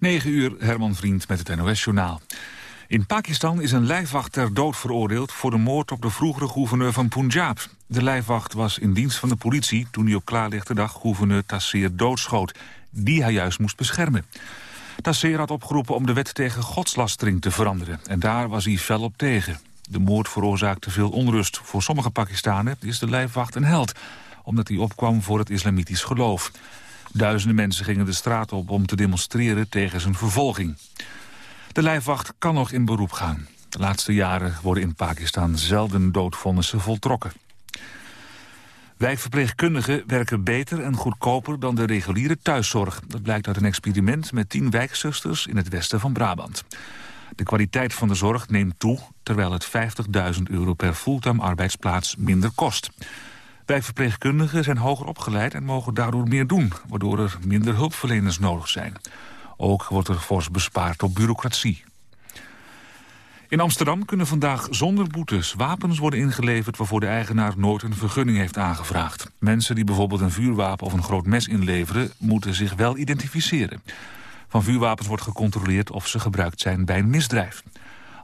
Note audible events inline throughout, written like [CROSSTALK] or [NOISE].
9 uur, Herman Vriend met het NOS-journaal. In Pakistan is een lijfwacht ter dood veroordeeld... voor de moord op de vroegere gouverneur van Punjab. De lijfwacht was in dienst van de politie... toen hij op klaarlichte dag gouverneur Tasseer doodschoot... die hij juist moest beschermen. Tasseer had opgeroepen om de wet tegen godslastering te veranderen. En daar was hij fel op tegen. De moord veroorzaakte veel onrust. Voor sommige Pakistanen is de lijfwacht een held... omdat hij opkwam voor het islamitisch geloof. Duizenden mensen gingen de straat op om te demonstreren tegen zijn vervolging. De lijfwacht kan nog in beroep gaan. De laatste jaren worden in Pakistan zelden doodvonnissen voltrokken. Wijkverpleegkundigen werken beter en goedkoper dan de reguliere thuiszorg. Dat blijkt uit een experiment met tien wijkzusters in het westen van Brabant. De kwaliteit van de zorg neemt toe, terwijl het 50.000 euro per fulltime arbeidsplaats minder kost. Wijkverpleegkundigen zijn hoger opgeleid en mogen daardoor meer doen... waardoor er minder hulpverleners nodig zijn. Ook wordt er fors bespaard op bureaucratie. In Amsterdam kunnen vandaag zonder boetes wapens worden ingeleverd... waarvoor de eigenaar nooit een vergunning heeft aangevraagd. Mensen die bijvoorbeeld een vuurwapen of een groot mes inleveren... moeten zich wel identificeren. Van vuurwapens wordt gecontroleerd of ze gebruikt zijn bij een misdrijf.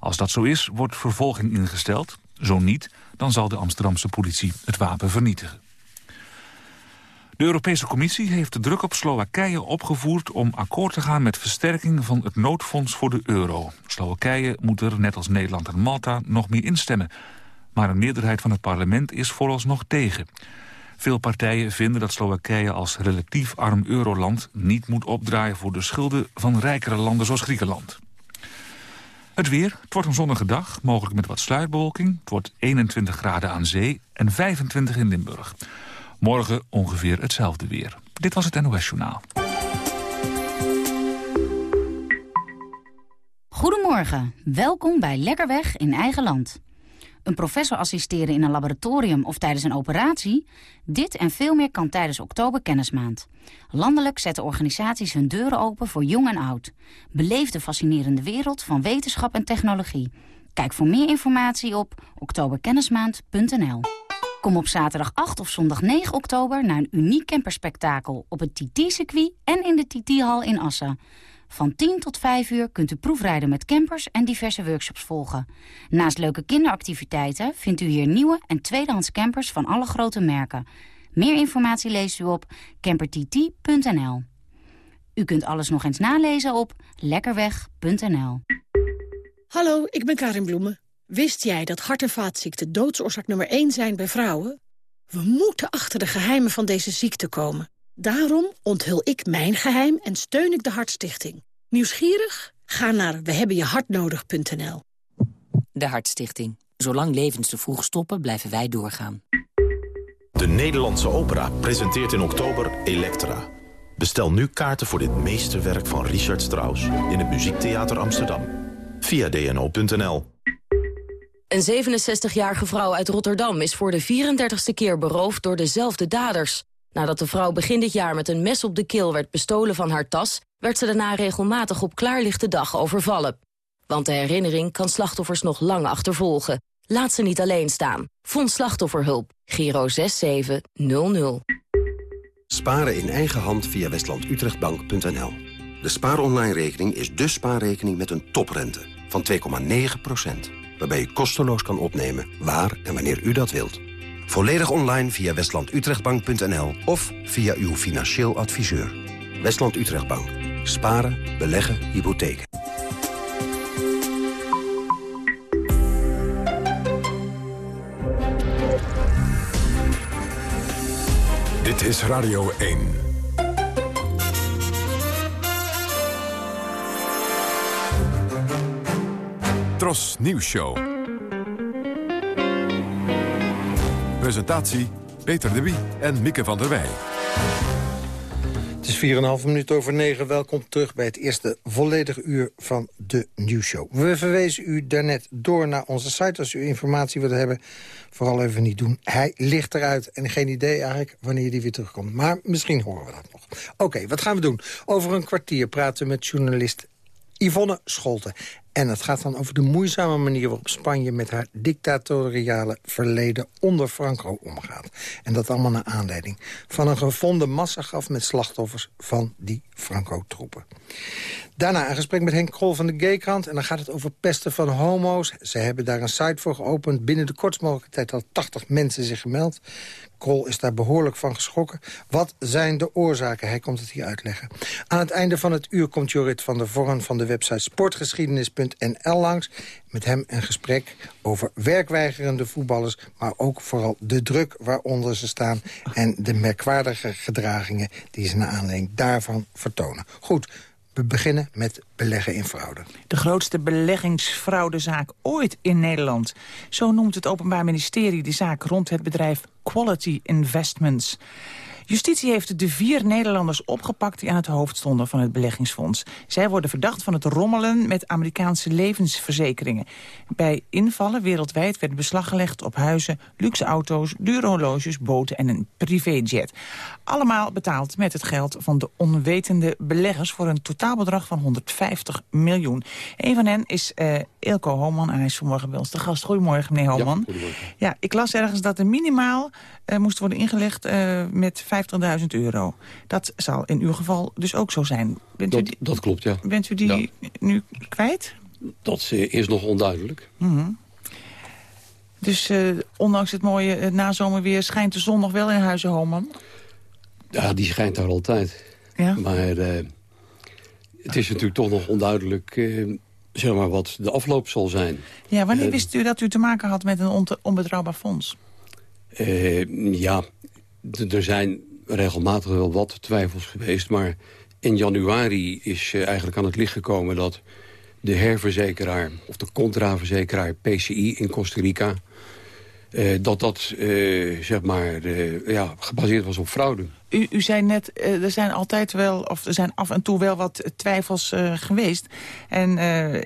Als dat zo is, wordt vervolging ingesteld. Zo niet, dan zal de Amsterdamse politie het wapen vernietigen. De Europese Commissie heeft de druk op Slowakije opgevoerd om akkoord te gaan met versterking van het noodfonds voor de euro. Slowakije moet er, net als Nederland en Malta, nog meer instemmen. Maar een meerderheid van het parlement is vooralsnog tegen. Veel partijen vinden dat Slowakije als relatief arm euroland niet moet opdraaien voor de schulden van rijkere landen zoals Griekenland. Het weer, het wordt een zonnige dag, mogelijk met wat sluitbewolking. Het wordt 21 graden aan zee en 25 in Limburg. Morgen ongeveer hetzelfde weer. Dit was het NOS Journaal. Goedemorgen, welkom bij Lekkerweg in eigen land. Een professor assisteren in een laboratorium of tijdens een operatie? Dit en veel meer kan tijdens Oktober Kennismaand. Landelijk zetten organisaties hun deuren open voor jong en oud. Beleef de fascinerende wereld van wetenschap en technologie. Kijk voor meer informatie op oktoberkennismaand.nl. Kom op zaterdag 8 of zondag 9 oktober naar een uniek camperspektakel op het TT-circuit en in de TT-hal in Assen. Van 10 tot 5 uur kunt u proefrijden met campers en diverse workshops volgen. Naast leuke kinderactiviteiten vindt u hier nieuwe en tweedehands campers van alle grote merken. Meer informatie leest u op campertt.nl. U kunt alles nog eens nalezen op lekkerweg.nl. Hallo, ik ben Karin Bloemen. Wist jij dat hart- en vaatziekten doodsoorzaak nummer 1 zijn bij vrouwen? We moeten achter de geheimen van deze ziekte komen. Daarom onthul ik mijn geheim en steun ik de Hartstichting. Nieuwsgierig? Ga naar wehebbenjehartnodig.nl. De Hartstichting. Zolang levens te vroeg stoppen, blijven wij doorgaan. De Nederlandse Opera presenteert in oktober Elektra. Bestel nu kaarten voor dit meesterwerk van Richard Strauss... in het Muziektheater Amsterdam. Via dno.nl. Een 67-jarige vrouw uit Rotterdam is voor de 34ste keer beroofd door dezelfde daders. Nadat de vrouw begin dit jaar met een mes op de keel werd bestolen van haar tas... werd ze daarna regelmatig op klaarlichte dag overvallen. Want de herinnering kan slachtoffers nog lang achtervolgen. Laat ze niet alleen staan. Vond slachtofferhulp. Giro 6700. Sparen in eigen hand via westlandutrechtbank.nl. De spaaronline-rekening is de spaarrekening met een toprente van 2,9% waarbij u kosteloos kan opnemen waar en wanneer u dat wilt. Volledig online via westlandutrechtbank.nl of via uw financieel adviseur. Westland Utrechtbank. Sparen, beleggen, hypotheken. Dit is Radio 1. Tros Nieuws Show. Presentatie Peter de Wie en Mieke van der Wij. Het is 4,5 minuut over 9. Welkom terug bij het eerste volledige uur van de nieuwsshow. We verwezen u daarnet door naar onze site. Als u informatie wilt hebben, vooral even niet doen. Hij ligt eruit en geen idee eigenlijk wanneer die weer terugkomt. Maar misschien horen we dat nog. Oké, wat gaan we doen? Over een kwartier praten we met journalist Yvonne Scholten. En het gaat dan over de moeizame manier waarop Spanje... met haar dictatoriale verleden onder Franco omgaat. En dat allemaal naar aanleiding van een gevonden massagraf... met slachtoffers van die Franco-troepen. Daarna een gesprek met Henk Krol van de Gaykrant. En dan gaat het over pesten van homo's. Ze hebben daar een site voor geopend. Binnen de kortst mogelijke tijd al 80 mensen zich gemeld. Krol is daar behoorlijk van geschrokken. Wat zijn de oorzaken? Hij komt het hier uitleggen. Aan het einde van het uur komt Jorrit van der Vorn van de website sportgeschiedenis.nl langs. Met hem een gesprek over werkweigerende voetballers... maar ook vooral de druk waaronder ze staan... en de merkwaardige gedragingen die ze naar aanleiding daarvan vertonen. Goed, we beginnen met beleggen in fraude. De grootste beleggingsfraudezaak ooit in Nederland. Zo noemt het Openbaar Ministerie de zaak rond het bedrijf Quality Investments. Justitie heeft de vier Nederlanders opgepakt die aan het hoofd stonden van het beleggingsfonds. Zij worden verdacht van het rommelen met Amerikaanse levensverzekeringen. Bij invallen wereldwijd werd beslag gelegd op huizen, luxe auto's, dure horloges, boten en een privéjet. Allemaal betaald met het geld van de onwetende beleggers voor een totaalbedrag van 150 miljoen. Een van hen is uh, Ilko Homan en hij is vanmorgen bij ons de gast. Goedemorgen, meneer Homan. Ja. Ja, ik las ergens dat er minimaal uh, moest worden ingelegd uh, met 50.000 euro. Dat zal in uw geval dus ook zo zijn. Bent dat, die, dat klopt, ja. Bent u die ja. nu kwijt? Dat is nog onduidelijk. Mm -hmm. Dus uh, ondanks het mooie nazomerweer schijnt de zon nog wel in Huizen Homan? Ja, die schijnt daar altijd. Ja? Maar het is natuurlijk toch nog onduidelijk zeg maar, wat de afloop zal zijn. Ja, wanneer wist u dat u te maken had met een on onbetrouwbaar fonds? Ja, er zijn regelmatig wel wat twijfels geweest. Maar in januari is uh, eigenlijk aan het licht gekomen dat de herverzekeraar... of de contraverzekeraar PCI in Costa Rica... Uh, dat dat zeg maar, ja, gebaseerd was op fraude. U, u zei net, er zijn altijd wel, of er zijn af en toe wel wat twijfels geweest. En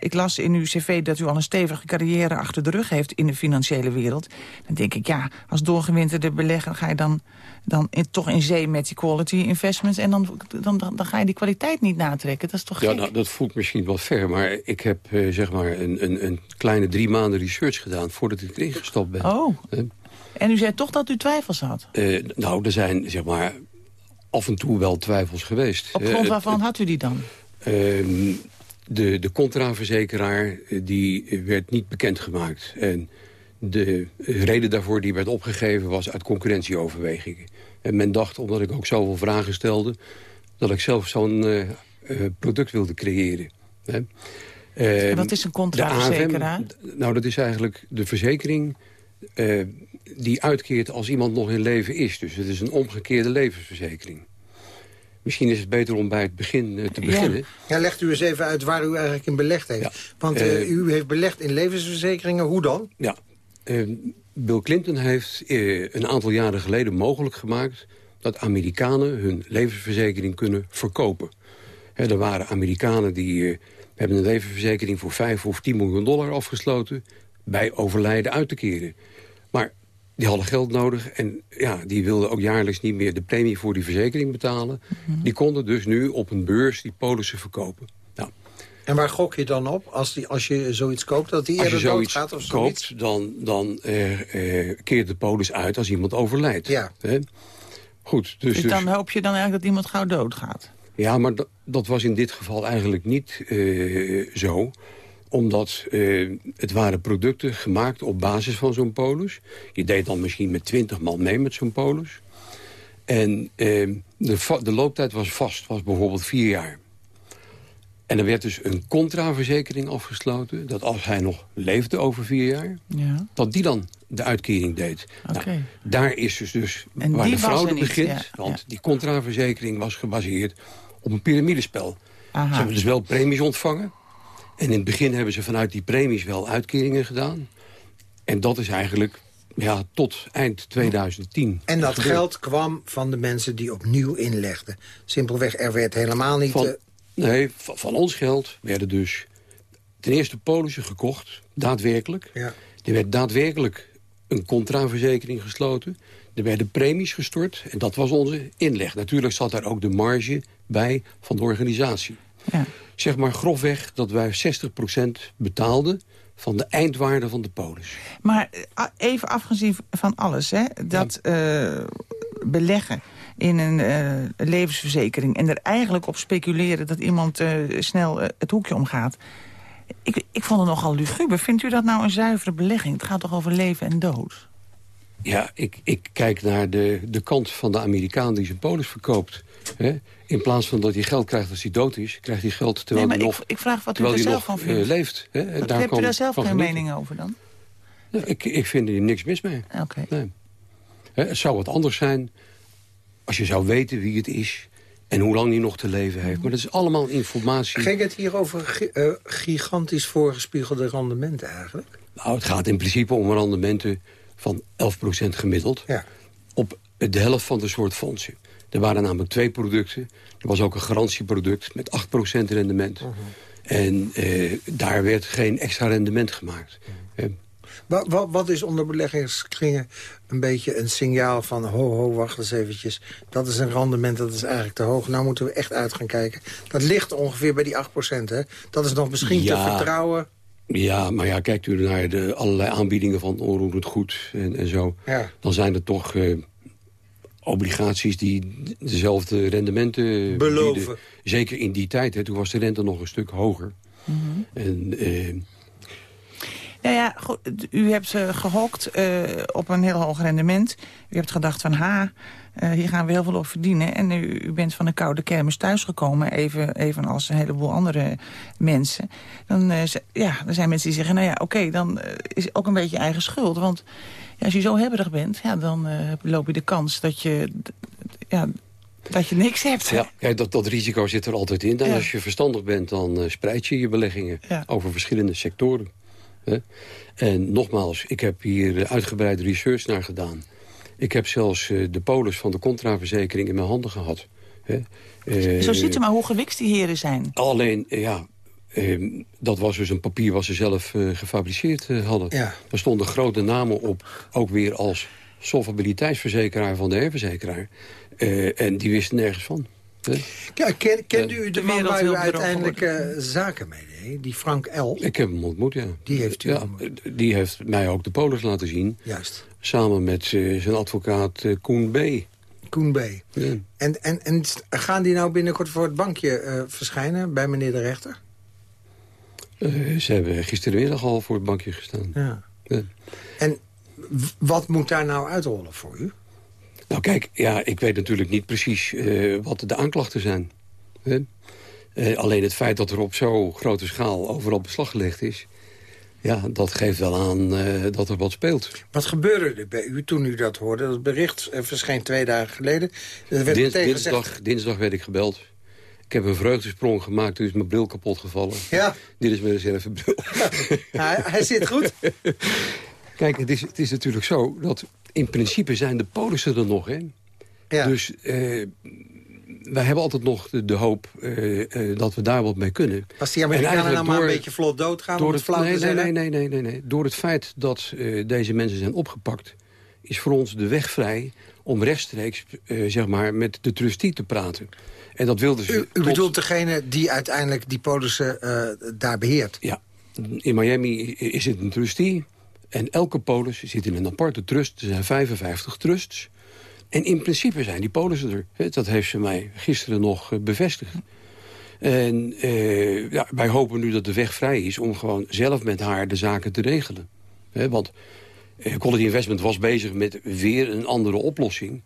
ik las in uw cv dat u al een stevige carrière achter de rug heeft in de financiële wereld. Dan denk ik, ja, als doorgewinterde belegger ga je dan dan in, toch in zee met die quality investments... en dan, dan, dan, dan, ga je die kwaliteit niet natrekken. Dat is toch Ja, nou, dat voelt misschien wel ver, maar ik heb uh, zeg maar een, een, een, kleine drie maanden research gedaan... voordat ik erin gestapt ben. Oh, en u zei toch dat u twijfels had? Nou, er zijn zeg maar af en toe wel twijfels geweest. Op grond waarvan had u die dan? Ehm, de, de contraverzekeraar die werd niet bekendgemaakt. En de reden daarvoor die werd opgegeven was uit concurrentieoverwegingen. En men dacht, omdat ik ook zoveel vragen stelde... dat ik zelf zo'n uh, uh, product wilde creëren. Hè. Uh, wat is een contraverzekeraar? Nou, dat is eigenlijk de verzekering uh, die uitkeert als iemand nog in leven is. Dus het is een omgekeerde levensverzekering. Misschien is het beter om bij het begin uh, te beginnen. Ja. ja. legt u eens even uit waar u eigenlijk in belegd heeft. Ja. Want uh, u heeft belegd in levensverzekeringen. Hoe dan? Ja, uh, Bill Clinton heeft uh, een aantal jaren geleden mogelijk gemaakt... dat Amerikanen hun levensverzekering kunnen verkopen. He, er waren Amerikanen die hebben een levensverzekering... voor 5 of 10 miljoen dollar afgesloten... bij overlijden uit te keren. Die hadden geld nodig en ja, die wilden ook jaarlijks niet meer... de premie voor die verzekering betalen. Mm -hmm. Die konden dus nu op een beurs die polissen verkopen. Nou, en waar gok je dan op als, die, als je zoiets koopt? Dat die als je zoiets gaat of zoiets? koopt, dan, dan uh, uh, keert de polis uit als iemand overlijdt. Ja. Hè? Goed, dus, dus dan dus, hoop je dan eigenlijk dat iemand gauw doodgaat? Ja, maar dat was in dit geval eigenlijk niet uh, zo omdat uh, het waren producten gemaakt op basis van zo'n polis. Je deed dan misschien met twintig man mee met zo'n polis. En uh, de, de looptijd was vast, was bijvoorbeeld vier jaar. En er werd dus een contraverzekering afgesloten... dat als hij nog leefde over vier jaar... Ja. dat die dan de uitkering deed. Okay. Nou, daar is dus, dus waar de fraude begint. Ja. Want ja. die contraverzekering was gebaseerd op een piramidespel. Aha. Ze hebben dus wel premies ontvangen. En in het begin hebben ze vanuit die premies wel uitkeringen gedaan. En dat is eigenlijk ja, tot eind 2010. En dat gebeurd. geld kwam van de mensen die opnieuw inlegden. Simpelweg, er werd helemaal niet... Van, uh, Nee, van, van, ons geld werden dus ten eerste polissen gekocht, daadwerkelijk. Ja. Er werd daadwerkelijk een contraverzekering gesloten. Er werden premies gestort en dat was onze inleg. Natuurlijk zat daar ook de marge bij van de organisatie. Ja. zeg maar grofweg dat wij 60% betaalden van de eindwaarde van de polis. Maar eh, even afgezien van alles, hè, dat uh, beleggen in een uh, levensverzekering... en er eigenlijk op speculeren dat iemand uh, snel het hoekje omgaat... Ik, ik vond het nogal luguber. Vindt u dat nou een zuivere belegging? Het gaat toch over leven en dood? Ja, ik, ik kijk naar de, de kant van de Amerikaan die zijn polis verkoopt. Hè? In plaats van dat hij geld krijgt als hij dood is... krijgt hij geld terwijl nee, hij nog, ik, ik vraag wat u er zelf van vindt. Uh, leeft. Hè? Wat, daar hebt u daar zelf geen mening over dan? Ja, ik, ik vind er niks mis mee. Oké. Nee. Het zou wat anders zijn als je zou weten wie het is... en hoe lang hij nog te leven heeft. Maar dat is allemaal informatie. Ging het hier over uh, gigantisch voorgespiegelde rendementen eigenlijk? Nou, het gaat in principe om rendementen van 11% gemiddeld... Ja. op de helft van de soort fondsen. Er waren namelijk twee producten. Er was ook een garantieproduct met 8% rendement. Mhm. En uh, daar werd geen extra rendement gemaakt. Uh, wat, wat, wat, is onder beleggingskringen een beetje een signaal van... ho, ho, wacht eens eventjes, dat is een rendement, dat is eigenlijk te hoog. Nou moeten we echt uit gaan kijken. Dat ligt ongeveer bij die 8% hè? Dat is nog misschien ja, te vertrouwen. Ja, maar ja, kijkt u naar de allerlei aanbiedingen van onroerend goed en, en zo... Ja. dan zijn er toch... Uh, obligaties die dezelfde rendementen beloven. Bieden. Zeker in die tijd, hè, toen was de rente nog een stuk hoger. Mm -hmm. En... Nou ja, goed, u hebt uh, gehokt uh, op een heel hoog rendement. U hebt gedacht van, ha, uh, hier gaan we heel veel op verdienen. En u, u bent van een koude kermis thuisgekomen, even, even als een heleboel andere mensen. Dan, ja, er zijn mensen die zeggen, nou ja, oké, okay, dan is ook een beetje eigen schuld. Want ja, als je zo hebberig bent, ja, dan loop je de kans dat je... Ja, dat je niks hebt. Ja, kijk, dat, dat risico zit er altijd in. En ja. als je verstandig bent, dan uh, spreid je je beleggingen ja. over verschillende sectoren. En nogmaals, ik heb hier uitgebreid research naar gedaan. Ik heb zelfs uh, de polis van de contraverzekering in mijn handen gehad. Hè? Uh, Zo ziet u maar hoe gewikt die heren zijn. Alleen, ja, uh, dat was dus een papier wat ze zelf gefabriceerd hadden. Ja. Er stonden grote namen op, ook weer als solvabiliteitsverzekeraar van de herverzekeraar. Uh, en die wisten nergens van. Hè? Ja, ken, kende u de, de man waar u uiteindelijk zaken mee Die Frank L? Ik heb hem ontmoet, ja. Die heeft u ja, Die heeft mij ook de polis laten zien. Juist. Samen met uh, zijn advocaat Koen B. Koen B. Ja. En, en, en gaan die nou binnenkort voor het bankje verschijnen bij meneer de rechter? ze hebben gisterenmiddag al voor het bankje gestaan. Ja. ja. En wat moet daar nou uitrollen voor u? Nou kijk, ja, ik weet natuurlijk niet precies uh, wat de aanklachten zijn. Uh, alleen het feit dat er op zo'n grote schaal overal beslag gelegd is... ja, dat geeft wel aan uh, dat er wat speelt. Wat gebeurde er bij u toen u dat hoorde? Dat bericht verscheen twee dagen geleden. Er werd Dins, dinsdag, dinsdag werd ik gebeld. Ik heb een vreugdesprong gemaakt, toen is mijn bril kapot gevallen. Ja. Dit is mijn reservebril. [LAUGHS] hij, hij zit goed. [LAUGHS] Kijk, het is, het is natuurlijk zo dat in principe zijn de polissen er nog, hè? Ja. Dus uh, wij hebben altijd nog de, de hoop uh, uh, dat we daar wat mee kunnen. Als die Amerikanen nou maar een beetje vlot doodgaan door het flauw nee, nee, nee, nee, nee, nee. Door het feit dat deze mensen zijn opgepakt... is voor ons de weg vrij om rechtstreeks zeg maar, met de trustee te praten. En dat wilden ze U, u tot... bedoelt degene die uiteindelijk die polissen daar beheert? Ja. In Miami is het een trustee... En elke polis zit in een aparte trust. Er zijn 55 trusts. En in principe zijn die polissen er. Dat heeft ze mij gisteren nog bevestigd. En uh, ja, wij hopen nu dat de weg vrij is... om gewoon zelf met haar de zaken te regelen. Want uh, Quality Investment was bezig met weer een andere oplossing...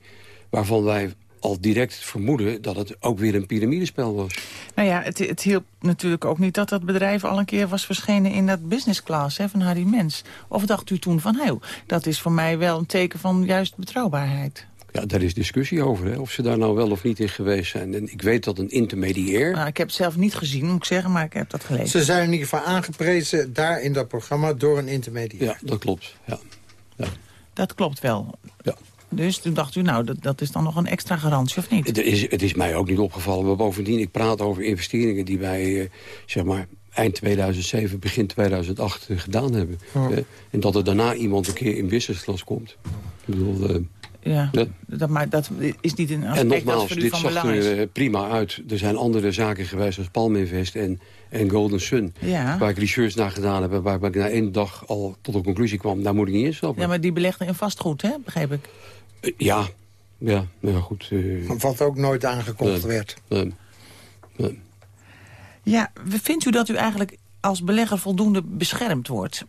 waarvan wij al direct vermoeden dat het ook weer een piramidespel was. Nou ja, het, het hielp natuurlijk ook niet dat dat bedrijf al een keer was verschenen in dat business class hè, van Harry Mens. Of dacht u toen van, heel, dat is voor mij wel een teken van juist betrouwbaarheid? Ja, daar is discussie over, hè, of ze daar nou wel of niet in geweest zijn. En ik weet dat een intermediair... Nou, ik heb het zelf niet gezien, moet ik zeggen, maar ik heb dat gelezen. Ze zijn in ieder geval aangeprezen daar in dat programma door een intermediair. Ja, dat klopt. Ja. ja. Dat klopt wel. Ja. Dus toen dacht u, nou, dat, dat is dan nog een extra garantie, of niet? Het is, het is mij ook niet opgevallen. Maar bovendien, ik praat over investeringen die wij, uh, zeg maar, eind 2007, begin 2008 uh, gedaan hebben. Oh. Uh, en dat er daarna iemand een keer in business class komt. Ik bedoel... Ja, Dat, maar dat is niet een aspect En nogmaals, dat dit van zag er eh, prima uit. Er zijn andere zaken geweest als Palm Invest en, en Golden Sun. Ja. Waar ik research naar gedaan heb. Waar, ik na één dag al tot de conclusie kwam. Daar moet ik niet instappen. Ja, maar die belegden in vastgoed, hè? begrijp ik. Uh, ja, ja, ja goed. Uh, Wat ook nooit aangekocht werd. Ja, vindt u dat u eigenlijk als belegger voldoende beschermd wordt?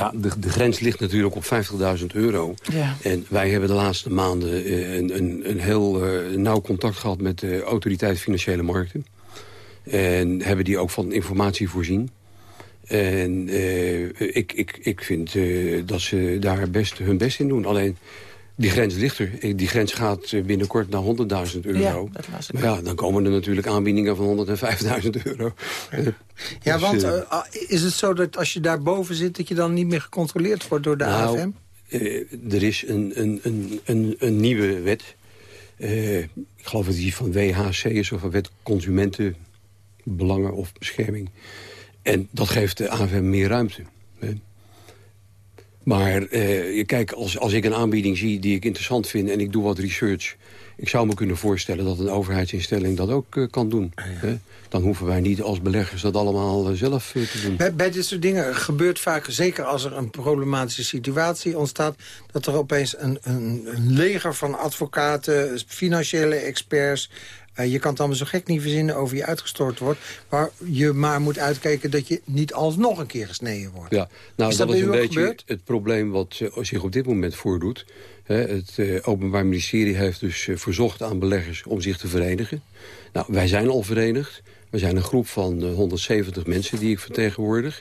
Ja, de, de grens ligt natuurlijk op 50.000 euro. Ja. En wij hebben de laatste maanden uh, een, een, een, heel uh, nauw contact gehad met de autoriteit Financiële Markten. En hebben die ook van informatie voorzien. En uh, ik, ik, ik vind dat ze daar best hun best in doen. Alleen die grens ligt er. Die grens gaat binnenkort naar 100.000 euro. Ja, dat was het. Maar ja, dan komen er natuurlijk aanbiedingen van 105.000 euro. Ja, Dus, want eh, uh, is het zo dat als je daarboven zit... dat je dan niet meer gecontroleerd wordt door de Nou, AFM? eh, er is een, een, een, een, een nieuwe wet. Eh, ik geloof dat die van WHC is, of een wet consumentenbelangen of bescherming. En dat geeft de AFM meer ruimte. hè. Maar eh, je kijk, als, als ik een aanbieding zie die ik interessant vind... en ik doe wat research... ik zou me kunnen voorstellen dat een overheidsinstelling dat ook eh, kan doen. hè. Dan hoeven wij niet als beleggers dat allemaal eh, zelf eh, te doen. Bij, bij dit soort dingen gebeurt vaak, zeker als er een problematische situatie ontstaat... dat er opeens een, een, een leger van advocaten, financiële experts... eh, je kan het allemaal zo gek niet verzinnen over je uitgestort wordt... waar je maar moet uitkijken dat je niet alsnog een keer gesneden wordt. Ja, nou, Is dat, dat is een beetje gebeurd? het probleem wat eh, zich op dit moment voordoet. Hè, het eh, Openbaar Ministerie heeft dus verzocht aan beleggers om zich te verenigen. Nou, wij zijn al verenigd. We zijn een groep van eh, 170 mensen die ik vertegenwoordig.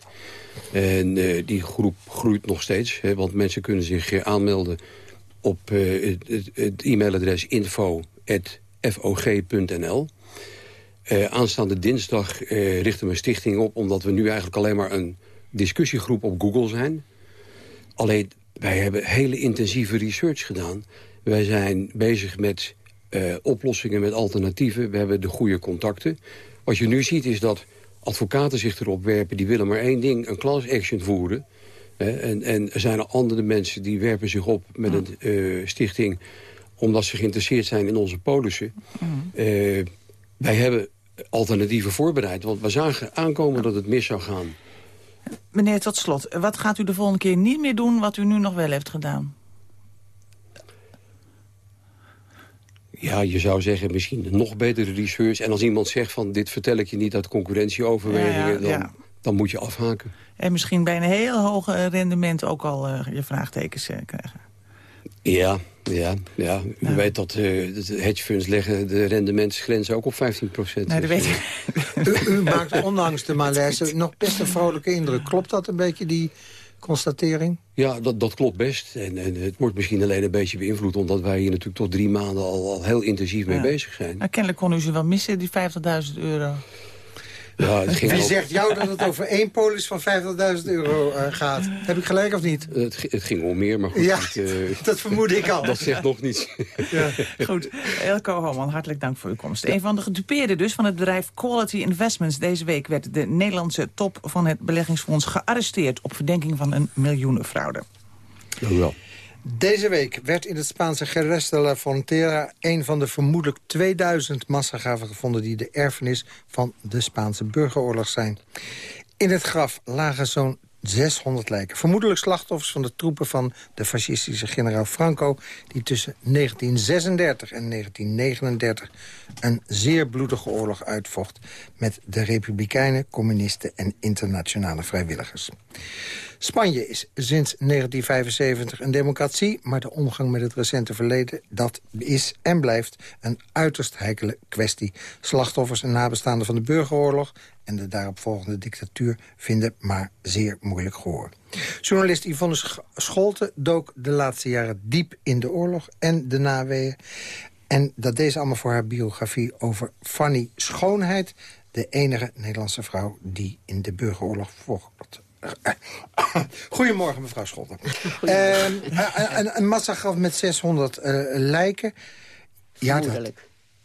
En die groep groeit nog steeds. Hè, want mensen kunnen zich aanmelden op het, het, het e-mailadres info.fog.nl. Eh, aanstaande dinsdag eh, richten we een stichting op... omdat we nu eigenlijk alleen maar een discussiegroep op Google zijn. Alleen, wij hebben hele intensieve research gedaan. Wij zijn bezig met eh, oplossingen, met alternatieven. We hebben de goede contacten. Wat je nu ziet is dat advocaten zich erop werpen... die willen maar één ding, een class action voeren. En, en er zijn andere mensen die werpen zich op met een stichting... omdat ze geïnteresseerd zijn in onze polissen. Eh, wij hebben alternatieven voorbereid. Want we zagen aankomen dat het mis zou gaan. Meneer, tot slot, wat gaat u de volgende keer niet meer doen... wat u nu nog wel heeft gedaan? Ja, je zou zeggen misschien nog betere research. En als iemand zegt van dit vertel ik je niet uit concurrentieoverwegingen... Ja, ja, dan, ja. dan moet je afhaken. En misschien bij een heel hoog rendement ook al eh, je vraagtekens eh, krijgen. Ja, ja, ja. U weet dat eh, de hedgefunds leggen de rendementsgrenzen ook op 15 procent. Nee, dat weet ik. U, u maakt ondanks de malaise nog best een vrolijke indruk. Klopt dat een beetje, die constatering? Ja, dat, dat klopt best. En, en het wordt misschien alleen een beetje beïnvloed... omdat wij hier natuurlijk tot drie maanden al, al heel intensief mee Ja. bezig zijn. Nou, kennelijk kon u ze wel missen, die 50.000 euro. Ja, het ging Wie zegt jou dat het over één polis van 50.000 euro eh, gaat? Heb ik gelijk of niet? Het, gi- het ging om meer, maar goed. Ja, het, eh, [LAUGHS] dat vermoed ik al. dat zegt nog niets. Goed, Elko Homan, hartelijk dank voor uw komst. Een van de gedupeerden dus van het bedrijf Quality Investments. Deze week werd de Nederlandse top van het beleggingsfonds gearresteerd... op verdenking van een miljoenenfraude. Dank u wel. Deze week werd in het Spaanse Jerez de la Frontera... een van de vermoedelijk 2000 massagraven gevonden... die de erfenis van de Spaanse burgeroorlog zijn. In het graf lagen zo'n 600 lijken. Vermoedelijk slachtoffers van de troepen van de fascistische generaal Franco... die tussen 1936 en 1939 een zeer bloedige oorlog uitvocht... met de republikeinen, communisten en internationale vrijwilligers. Spanje is sinds 1975 een democratie... maar de omgang met het recente verleden, dat is en blijft een uiterst heikele kwestie. Slachtoffers en nabestaanden van de burgeroorlog en de daaropvolgende dictatuur vinden maar zeer moeilijk gehoor. Journalist Yvonne Sch- Scholte dook de laatste jaren diep in de oorlog en de naweeën. En dat deze allemaal voor haar biografie over Fanny Schoonheid... de enige Nederlandse vrouw die in de burgeroorlog vocht. [COUGHS] Goedemorgen, mevrouw Scholte. Ehm, een, een, met 600 eh, lijken. Ja, dat.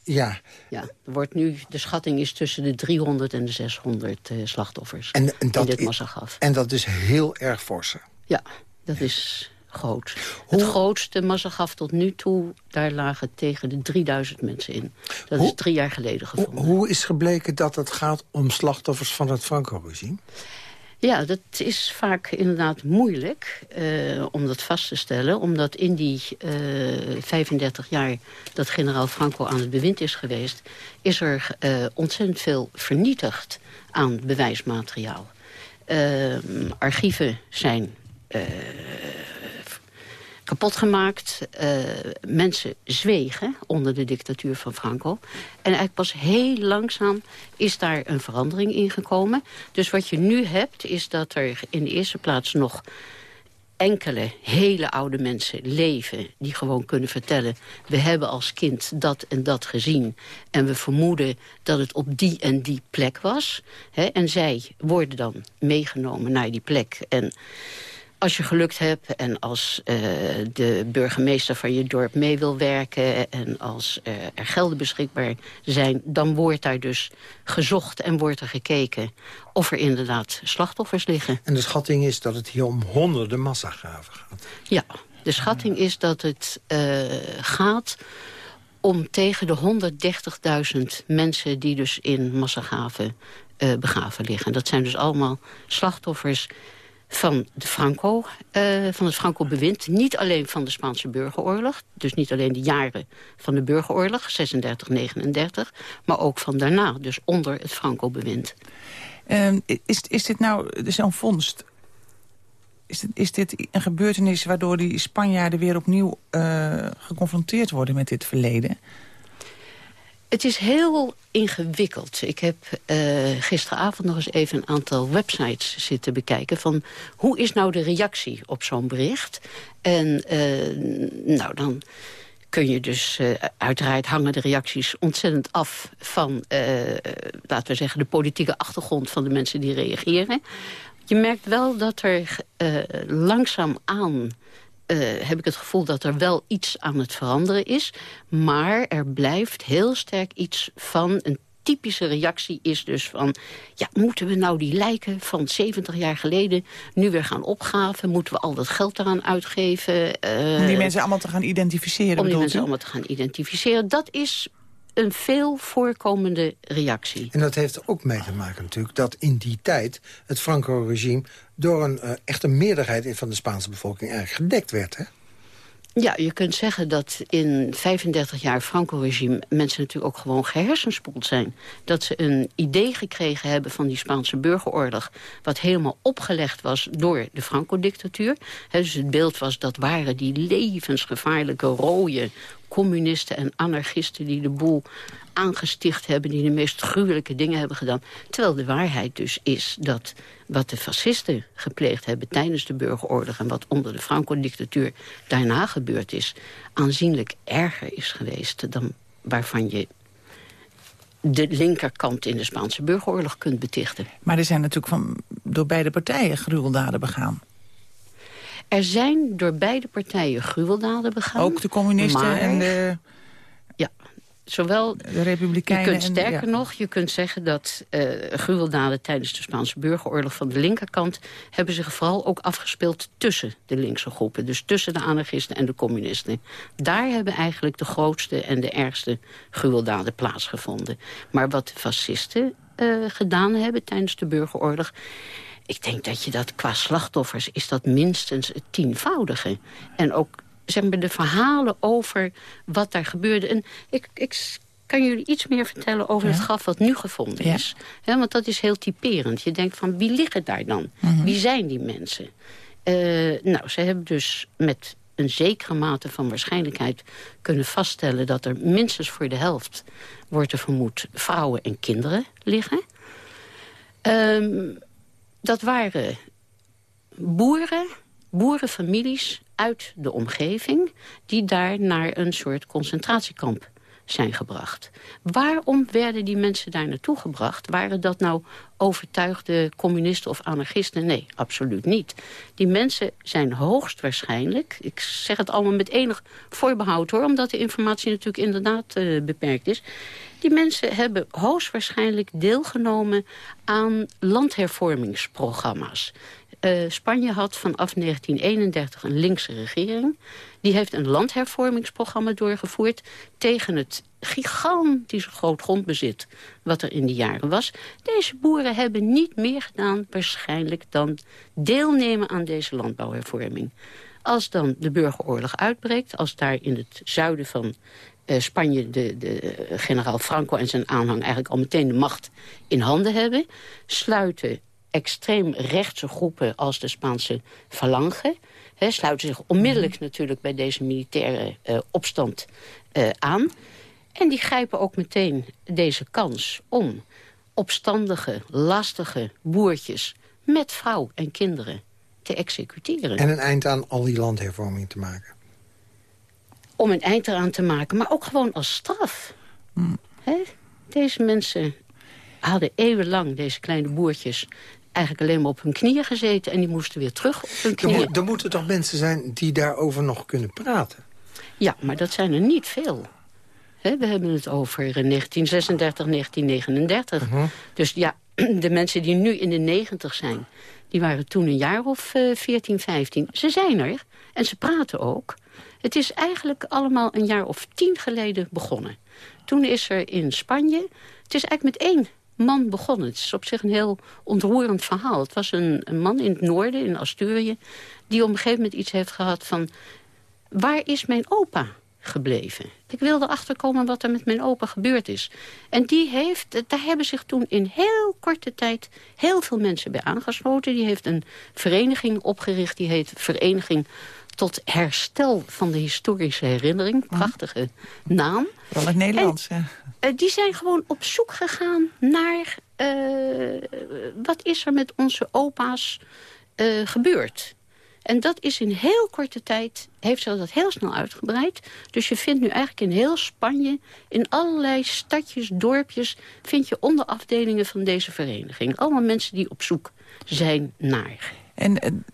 Ja. Ja, er wordt nu, de schatting is tussen de 300 en de 600 eh, slachtoffers En, en, dat, in dit massagraf. en dat is heel erg forse. Ja, dat is groot. Het grootste massagraf tot nu toe, daar lagen tegen de 3000 mensen in. Dat is drie jaar geleden gevonden. Hoe, hoe is gebleken dat het gaat om slachtoffers van het Franco-regime? Ja, dat is vaak inderdaad moeilijk uh, om dat vast te stellen. Omdat in die uh, 35 jaar dat generaal Franco aan het bewind is geweest... is er uh, ontzettend veel vernietigd aan bewijsmateriaal. archieven zijn kapot gemaakt. Uh, mensen zwegen onder de dictatuur van Franco. En eigenlijk pas heel langzaam is daar een verandering in gekomen. Dus wat je nu hebt, is dat er in de eerste plaats nog enkele hele oude mensen leven... die gewoon kunnen vertellen... we hebben als kind dat en dat gezien... en we vermoeden dat het op die en die plek was. En zij worden dan meegenomen naar die plek... en als je gelukt hebt en als uh, de burgemeester van je dorp mee wil werken... en als uh, er gelden beschikbaar zijn, dan wordt daar dus gezocht en wordt er gekeken... of er inderdaad slachtoffers liggen. En de schatting is dat het hier om honderden massagraven gaat? Ja, de schatting is dat het uh, gaat om tegen de 130.000 mensen... die dus in massagraven begraven liggen. Dat zijn dus allemaal slachtoffers van, de Franco, uh, van het Franco-bewind. Niet alleen van de Spaanse burgeroorlog. Dus niet alleen de jaren van de burgeroorlog, 36, 39. Maar ook van daarna, dus onder het Franco-bewind. Uh, is, is dit nou zo'n vondst... Is dit, is dit een gebeurtenis waardoor die Spanjaarden weer opnieuw uh, geconfronteerd worden met dit verleden? Het is heel ingewikkeld. Ik heb uh, gisteravond nog eens even een aantal websites zitten bekijken... van hoe is nou de reactie op zo'n bericht? En uh, nou, dan kun je dus... Uh, uiteraard hangen de reacties ontzettend af van... laten we zeggen, de politieke achtergrond van de mensen die reageren. Je merkt wel dat er langzaam aan uh, heb ik het gevoel dat er wel iets aan het veranderen is. Maar er blijft heel sterk iets van een typische reactie is dus van... ja, moeten we nou die lijken van 70 jaar geleden nu weer gaan opgaven? Moeten we al dat geld eraan uitgeven? Uh, om die mensen allemaal te gaan identificeren? Om die mensen allemaal te gaan identificeren. Dat is een veel voorkomende reactie. En dat heeft er ook mee te maken natuurlijk... dat in die tijd het Franco-regime... door een uh, echte meerderheid van de Spaanse bevolking eigenlijk gedekt werd, hè? Ja, je kunt zeggen dat in 35 jaar Franco-regime... mensen natuurlijk ook gewoon gehersenspoeld zijn. Dat ze een idee gekregen hebben van die Spaanse burgeroorlog... wat helemaal opgelegd was door de Franco-dictatuur. Dus het beeld was dat waren die levensgevaarlijke rode communisten en anarchisten die de boel aangesticht hebben... die de meest gruwelijke dingen hebben gedaan. Terwijl de waarheid dus is dat wat de fascisten gepleegd hebben... tijdens de burgeroorlog en wat onder de Franco-dictatuur daarna gebeurd is... aanzienlijk erger is geweest dan waarvan je de linkerkant in de Spaanse burgeroorlog kunt betichten. Maar er zijn natuurlijk van, door beide partijen gruweldaden begaan. Er zijn door beide partijen gruweldaden begaan. Ook de communisten en de... Ja, zowel... De republikeinen. Je kunt sterker nog, je kunt zeggen dat uh, gruweldaden tijdens de Spaanse burgeroorlog van de linkerkant... hebben zich vooral ook afgespeeld tussen de linkse groepen. Dus tussen de anarchisten en de communisten. Daar hebben eigenlijk de grootste en de ergste gruweldaden plaatsgevonden. Maar wat de fascisten uh, gedaan hebben tijdens de burgeroorlog... Ik denk dat je dat qua slachtoffers is dat minstens het tienvoudige. En ook zeg maar, de verhalen over wat daar gebeurde. En ik, ik kan jullie iets meer vertellen over het graf wat nu gevonden is. Ja. want dat is heel typerend. Je denkt van, wie liggen daar dan? Mhm. Wie zijn die mensen? Uh, nou, ze hebben dus met een zekere mate van waarschijnlijkheid kunnen vaststellen... dat er minstens voor de helft, wordt er vermoed, vrouwen en kinderen liggen. Um, dat waren boeren, boerenfamilies uit de omgeving... die daar naar een soort concentratiekamp zijn gebracht. Waarom werden die mensen daar naartoe gebracht? Waren dat nou overtuigde communisten of anarchisten. Nee, absoluut niet. Die mensen zijn hoogstwaarschijnlijk... ik zeg het allemaal met enig voorbehoud hoor... omdat de informatie natuurlijk inderdaad uh, beperkt is... die mensen hebben hoogstwaarschijnlijk deelgenomen aan landhervormingsprogramma's. Uh, Spanje had vanaf 1931 een linkse regering. Die heeft een landhervormingsprogramma doorgevoerd... tegen het gigantisch groot grondbezit wat er in die jaren was. Deze boeren hebben niet meer gedaan waarschijnlijk dan deelnemen aan deze landbouwhervorming. Als dan de burgeroorlog uitbreekt, als daar in het zuiden van uh, Spanje de, de generaal Franco en zijn aanhang eigenlijk al meteen de macht in handen hebben, sluiten extreem rechtse groepen als de Spaanse Falange... He, sluiten zich onmiddellijk mhm. natuurlijk bij deze militaire uh, opstand uh, aan. En die grijpen ook meteen deze kans om opstandige, lastige boertjes... met vrouw en kinderen te executeren. En een eind aan al die landhervorming te maken. Om een eind eraan te maken, maar ook gewoon als straf. Mm. Deze mensen hadden eeuwenlang, deze kleine boertjes eigenlijk alleen maar op hun knieën gezeten... en die moesten weer terug op hun knieën. Er, er moeten toch mensen zijn die daarover nog kunnen praten? Ja, maar dat zijn er niet veel. We hebben het over 1936, 1939. Uh -huh. Dus ja, [CLEARS THROAT] de mensen die nu in de 90 zijn... die waren toen een jaar of uh, 14, 15. Ze zijn er en ze praten ook. Het is eigenlijk allemaal een jaar of tien geleden begonnen. Toen is er in Spanje... Het is eigenlijk met één man begonnen. Het is op zich een heel ontroerend verhaal. Het was een, een man in het noorden, in Asturië... die op een gegeven moment iets heeft gehad van... waar is mijn opa gebleven? Ik wilde achterkomen wat er met mijn opa gebeurd is. En die heeft, daar hebben zich toen in heel korte tijd heel veel mensen bij aangesloten. Die heeft een vereniging opgericht, die heet Vereniging tot herstel van de historische herinnering. Mhm. Prachtige naam. Wel het Nederlands, ja. Eh, die zijn gewoon op zoek gegaan naar... Uh, wat is er met onze opa's uh, gebeurd? En dat is in heel korte tijd, heeft zich dat heel snel uitgebreid. Dus je vindt nu eigenlijk in heel Spanje, in allerlei stadjes, dorpjes... vind je onderafdelingen van deze vereniging. Allemaal mensen die op zoek zijn naar. En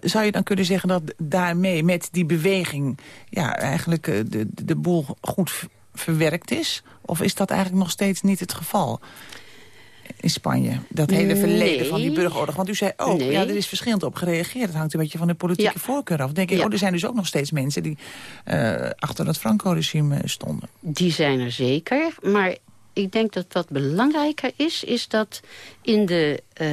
zou je dan kunnen zeggen dat daarmee, met die beweging... ja, eigenlijk de, de boel goed verwerkt is? Of is dat eigenlijk nog steeds niet het geval? In Spanje. Dat hele verleden van die burgeroorlog. Want u zei ook, ja, er is verschillend op gereageerd. Het hangt een beetje van de politieke voorkeur af. Denk ik, oh, er zijn dus ook nog steeds mensen die uh, achter het Franco-regime stonden. Die zijn er zeker. Maar ik denk dat wat belangrijker is, is dat in de, uh,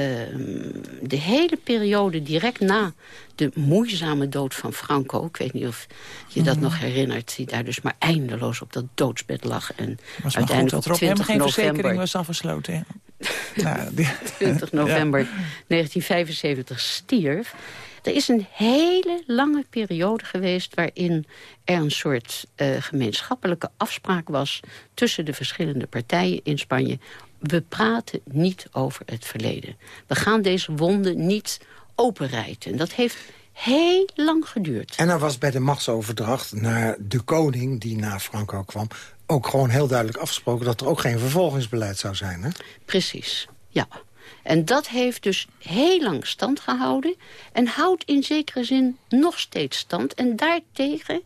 de hele periode direct na de moeizame dood van Franco... ik weet niet of je dat mhm. nog herinnert... die daar dus maar eindeloos op dat doodsbed lag. En was uiteindelijk goed, op 20 geen november... verzekering was afgesloten, ja. Nou, [LAUGHS] die... 20 [LAUGHS] november 1975 stierf... Er is een hele lange periode geweest waarin er een soort uh, gemeenschappelijke afspraak was... tussen de verschillende partijen in Spanje. We praten niet over het verleden. We gaan deze wonden niet openrijten. Dat heeft heel lang geduurd. En er was bij de machtsoverdracht naar de koning die na Franco kwam... ook gewoon heel duidelijk afgesproken dat er ook geen vervolgingsbeleid zou zijn. Hè? Precies, ja. En dat heeft dus heel lang stand gehouden... en houdt in zekere zin nog steeds stand. En daartegen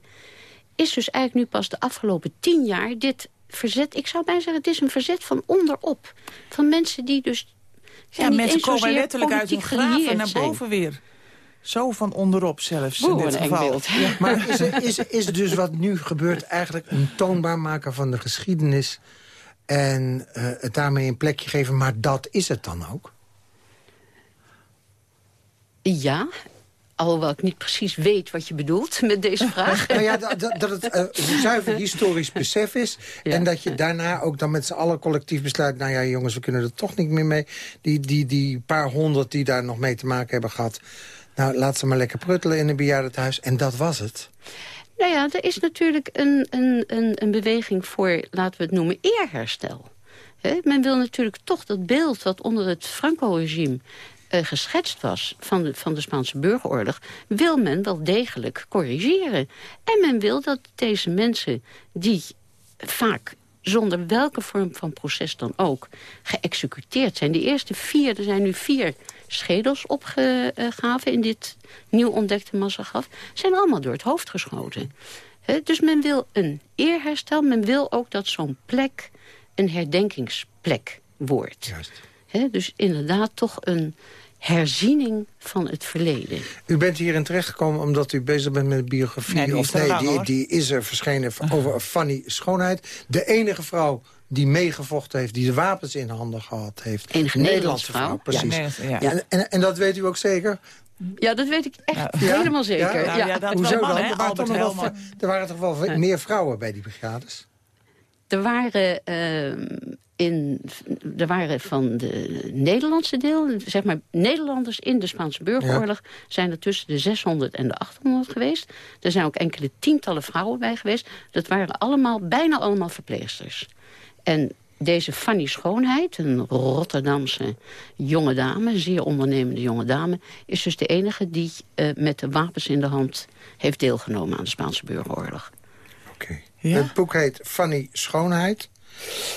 is dus eigenlijk nu pas de afgelopen tien jaar dit verzet... ik zou bijna zeggen, het is een verzet van onderop. Van mensen die dus... Ja, mensen komen letterlijk uit hun graven naar boven weer. Zo van onderop zelfs in dit geval. Ja. Maar is, is, is dus wat nu gebeurt eigenlijk een toonbaar maken van de geschiedenis... en uh, het daarmee een plekje geven, maar dat is het dan ook? Ja, alhoewel ik niet precies weet wat je bedoelt met deze vraag. nou ja, dat, dat het uh, zuiver historisch besef is... en dat je daarna ook dan met z'n allen collectief besluit... nou ja, jongens, we kunnen er toch niet meer mee. Die, die, die paar honderd die daar nog mee te maken hebben gehad... nou, laat ze maar lekker pruttelen in een bejaardentehuis. En dat was het. Nou ja, er is natuurlijk een, een, een, een beweging voor, laten we het noemen, eerherstel. men wil natuurlijk toch dat beeld wat onder het Franco-regime uh, geschetst was van van de Spaanse burgeroorlog... wil men wel degelijk corrigeren. En men wil dat deze mensen die vaak zonder welke vorm van proces dan ook, geëxecuteerd zijn. De eerste vier, er zijn nu vier schedels opgegraven in dit nieuw ontdekte massagraf... zijn allemaal door het hoofd geschoten. dus men wil een eerherstel. Men wil ook dat zo'n plek een herdenkingsplek wordt. Juist. dus inderdaad toch een herziening van het verleden. U bent hierin terechtgekomen omdat u bezig bent met een biografie... Nee, die of nee, die, die, is er verschenen over [LAUGHS] Fanny Schoonheid. De enige vrouw die meegevochten heeft, die de wapens in handen gehad heeft. Enige Nederlandse vrouw. precies. Ja, ja. En, en, dat weet u ook zeker? Ja, dat weet ik echt helemaal zeker. Ja, ja. dat Hoezo dan? Er waren, toch wel, er waren toch wel meer vrouwen bij die brigades? Er waren, uh, in, er waren van de Nederlandse deel... zeg maar Nederlanders in de Spaanse burgeroorlog... zijn er tussen de 600 en de 800 geweest. Er zijn ook enkele tientallen vrouwen bij geweest. Dat waren allemaal, bijna allemaal verpleegsters. En deze Fanny Schoonheid, een Rotterdamse jonge dame... zeer ondernemende jonge dame... is dus de enige die uh, met de wapens in de hand... heeft deelgenomen aan de Spaanse burgeroorlog. Oké. Het boek heet Fanny Schoonheid.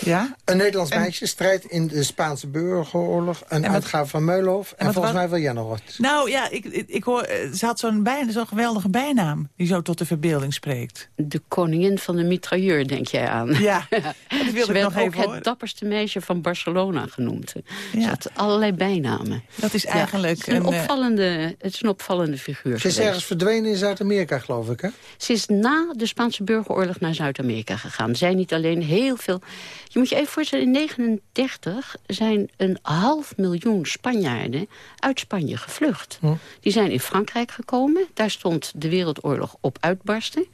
Ja? Een Nederlands meisje strijdt in de Spaanse burgeroorlog. Een uitgave van Meulhof. En, en volgens mij wil jij nog wat. Nou ja, ik, ik, hoor, eh, ze had zo'n zo geweldige bijnaam... die zo tot de verbeelding spreekt. De koningin van de mitrailleur, denk jij aan. Ja, [LAUGHS] dat wilde ik nog even ook het dapperste meisje van Barcelona genoemd. Ja. Ze had allerlei bijnamen. Dat is eigenlijk... het, is een, een, eh, opvallende, het is een opvallende figuur Ze is ergens verdwenen in Zuid-Amerika, geloof ik, hè? Ze is na de Spaanse burgeroorlog naar Zuid-Amerika gegaan. Zij niet alleen heel veel je moet je even voorstellen, in 1939 zijn een half miljoen Spanjaarden uit Spanje gevlucht. Hm. Die zijn in Frankrijk gekomen. Daar stond de Wereldoorlog op uitbarsten.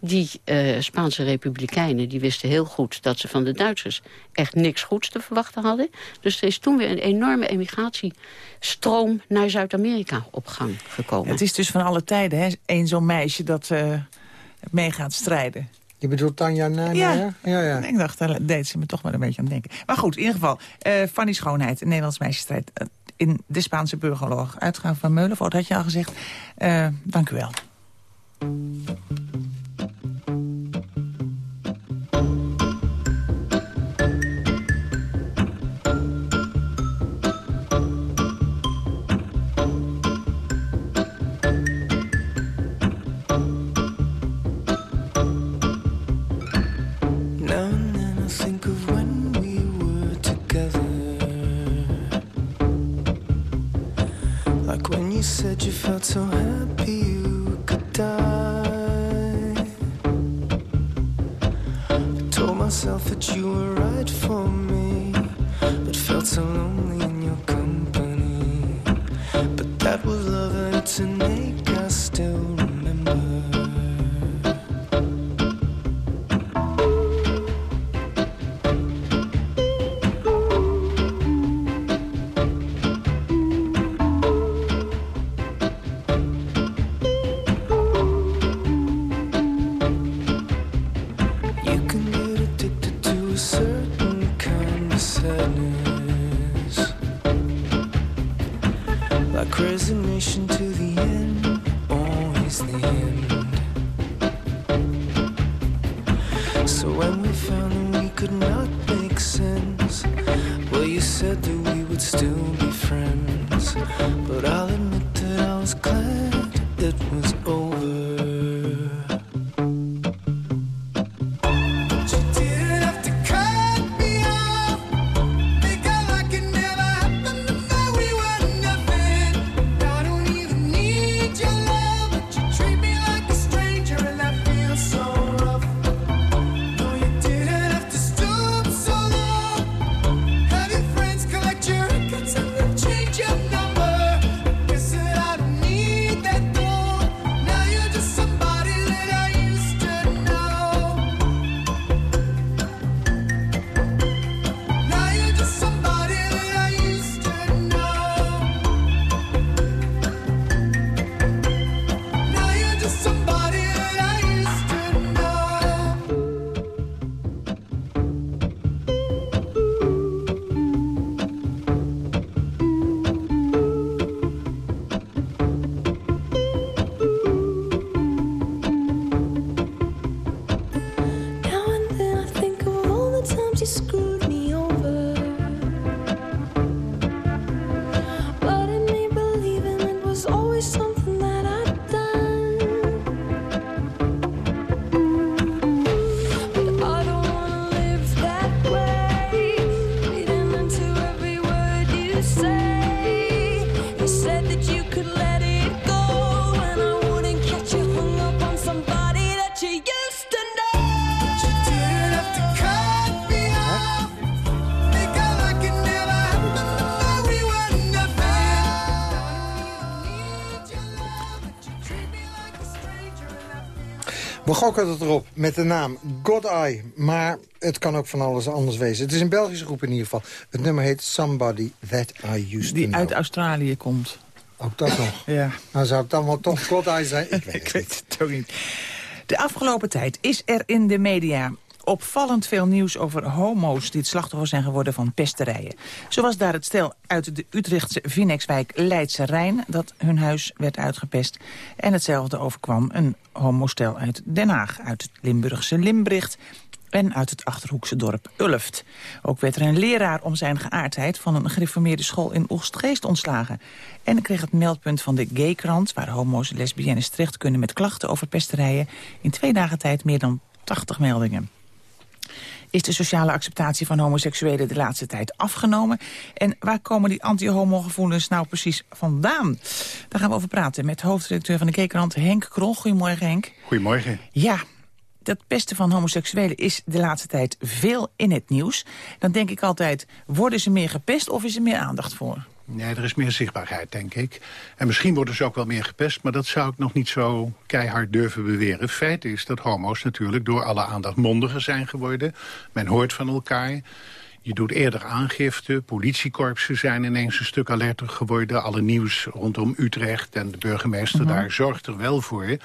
Die uh, Spaanse republikeinen die wisten heel goed dat ze van de Duitsers echt niks goeds te verwachten hadden. Dus er is toen weer een enorme emigratiestroom naar Zuid-Amerika op gang gekomen. Het is dus van alle tijden, hè? Eén zo'n meisje dat uh, mee gaat strijden. Je bedoelt Tanja Nijmeijer? Ja. ja, ja. Ik dacht, daar deed ze me toch wel een beetje aan denken. Maar goed, in ieder geval, uh, Fanny Schoonheid, een Nederlands meisjesstrijd... Uh, in de Spaanse burgerloog. Uitgaan van Meulenvoort, had je al gezegd. Uh, dank u wel. Gokken het erop met de naam God Eye. Maar het kan ook van alles anders wezen. Het is een Belgische groep in ieder geval. Het nummer heet Somebody That I Used Die to know. uit Australië komt. Ook dat nog. [LAUGHS] Ja. Nou zou het dan wel toch God Eye zijn? Ik weet [LAUGHS] Ik weet het ook niet. De afgelopen tijd is er in de media opvallend veel nieuws over homo's... die het slachtoffer zijn geworden van pesterijen. Zo was daar het stel uit de Utrechtse Vinexwijk Leidse Rijn... dat hun huis werd uitgepest. En hetzelfde overkwam een homostel uit Den Haag... uit het Limburgse Limbricht en uit het Achterhoekse dorp Ulft. Ook werd er een leraar om zijn geaardheid... van een gereformeerde school in Oostgeest ontslagen. En kreeg het meldpunt van de Gaykrant... waar homo's en lesbiennes terecht kunnen met klachten over pesterijen... in twee dagen tijd meer dan 80 meldingen. Is de sociale acceptatie van homoseksuelen de laatste tijd afgenomen? En waar komen die anti-homo-gevoelens nou precies vandaan? Daar gaan we over praten met hoofdredacteur van de Gaykrant Henk Krol. Goedemorgen Henk. Goedemorgen. Ja, dat pesten van homoseksuelen is de laatste tijd veel in het nieuws. Dan denk ik altijd, worden ze meer gepest of is er meer aandacht voor? Nee, er is meer zichtbaarheid, denk ik. En misschien worden ze ook wel meer gepest... maar dat zou ik nog niet zo keihard durven beweren. Feit is dat homo's natuurlijk door alle aandacht mondiger zijn geworden. Men hoort van elkaar. Je doet eerder aangifte. Politiekorpsen zijn ineens een stuk alerter geworden. Alle nieuws rondom Utrecht en de burgemeester Mhm. daar zorgt er wel voor...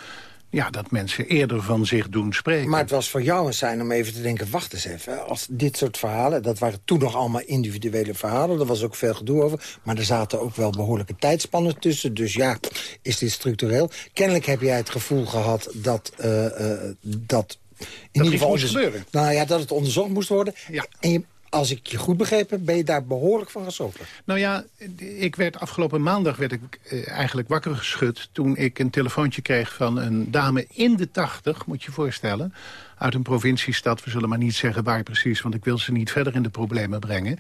Ja, dat mensen eerder van zich doen spreken. Maar het was voor jou een zijn om even te denken... wacht eens even, als dit soort verhalen... dat waren toen nog allemaal individuele verhalen... er was ook veel gedoe over... maar er zaten ook wel behoorlijke tijdspannen tussen. Dus ja, is dit structureel? Kennelijk heb jij het gevoel gehad dat... eh, dat in ieder iets geval gebeuren. Nou ja, dat het onderzocht moest worden. Ja. En je, als ik je goed begrepen ben je daar behoorlijk van geschrokken. Nou ja, ik werd afgelopen maandag werd ik eh, eigenlijk wakker geschud... toen ik een telefoontje kreeg van een dame in de tachtig, moet je je voorstellen... uit een provinciestad, we zullen maar niet zeggen waar precies... want ik wil ze niet verder in de problemen brengen.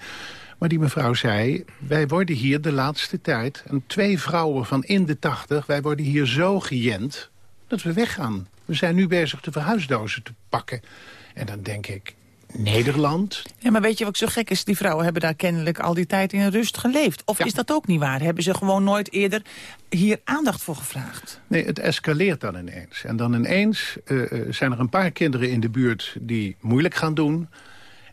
Maar die mevrouw zei, wij worden hier de laatste tijd... en twee vrouwen van in de tachtig, wij worden hier zo gejend... dat we weggaan. We zijn nu bezig de verhuisdozen te pakken. En dan denk ik, Nederland, Ja, maar weet je wat zo gek is? Die vrouwen hebben daar kennelijk al die tijd in rust geleefd. Of is dat ook niet waar? Hebben ze gewoon nooit eerder hier aandacht voor gevraagd? Nee, het escaleert dan ineens. En dan ineens eh, eh, zijn er een paar kinderen in de buurt die moeilijk gaan doen.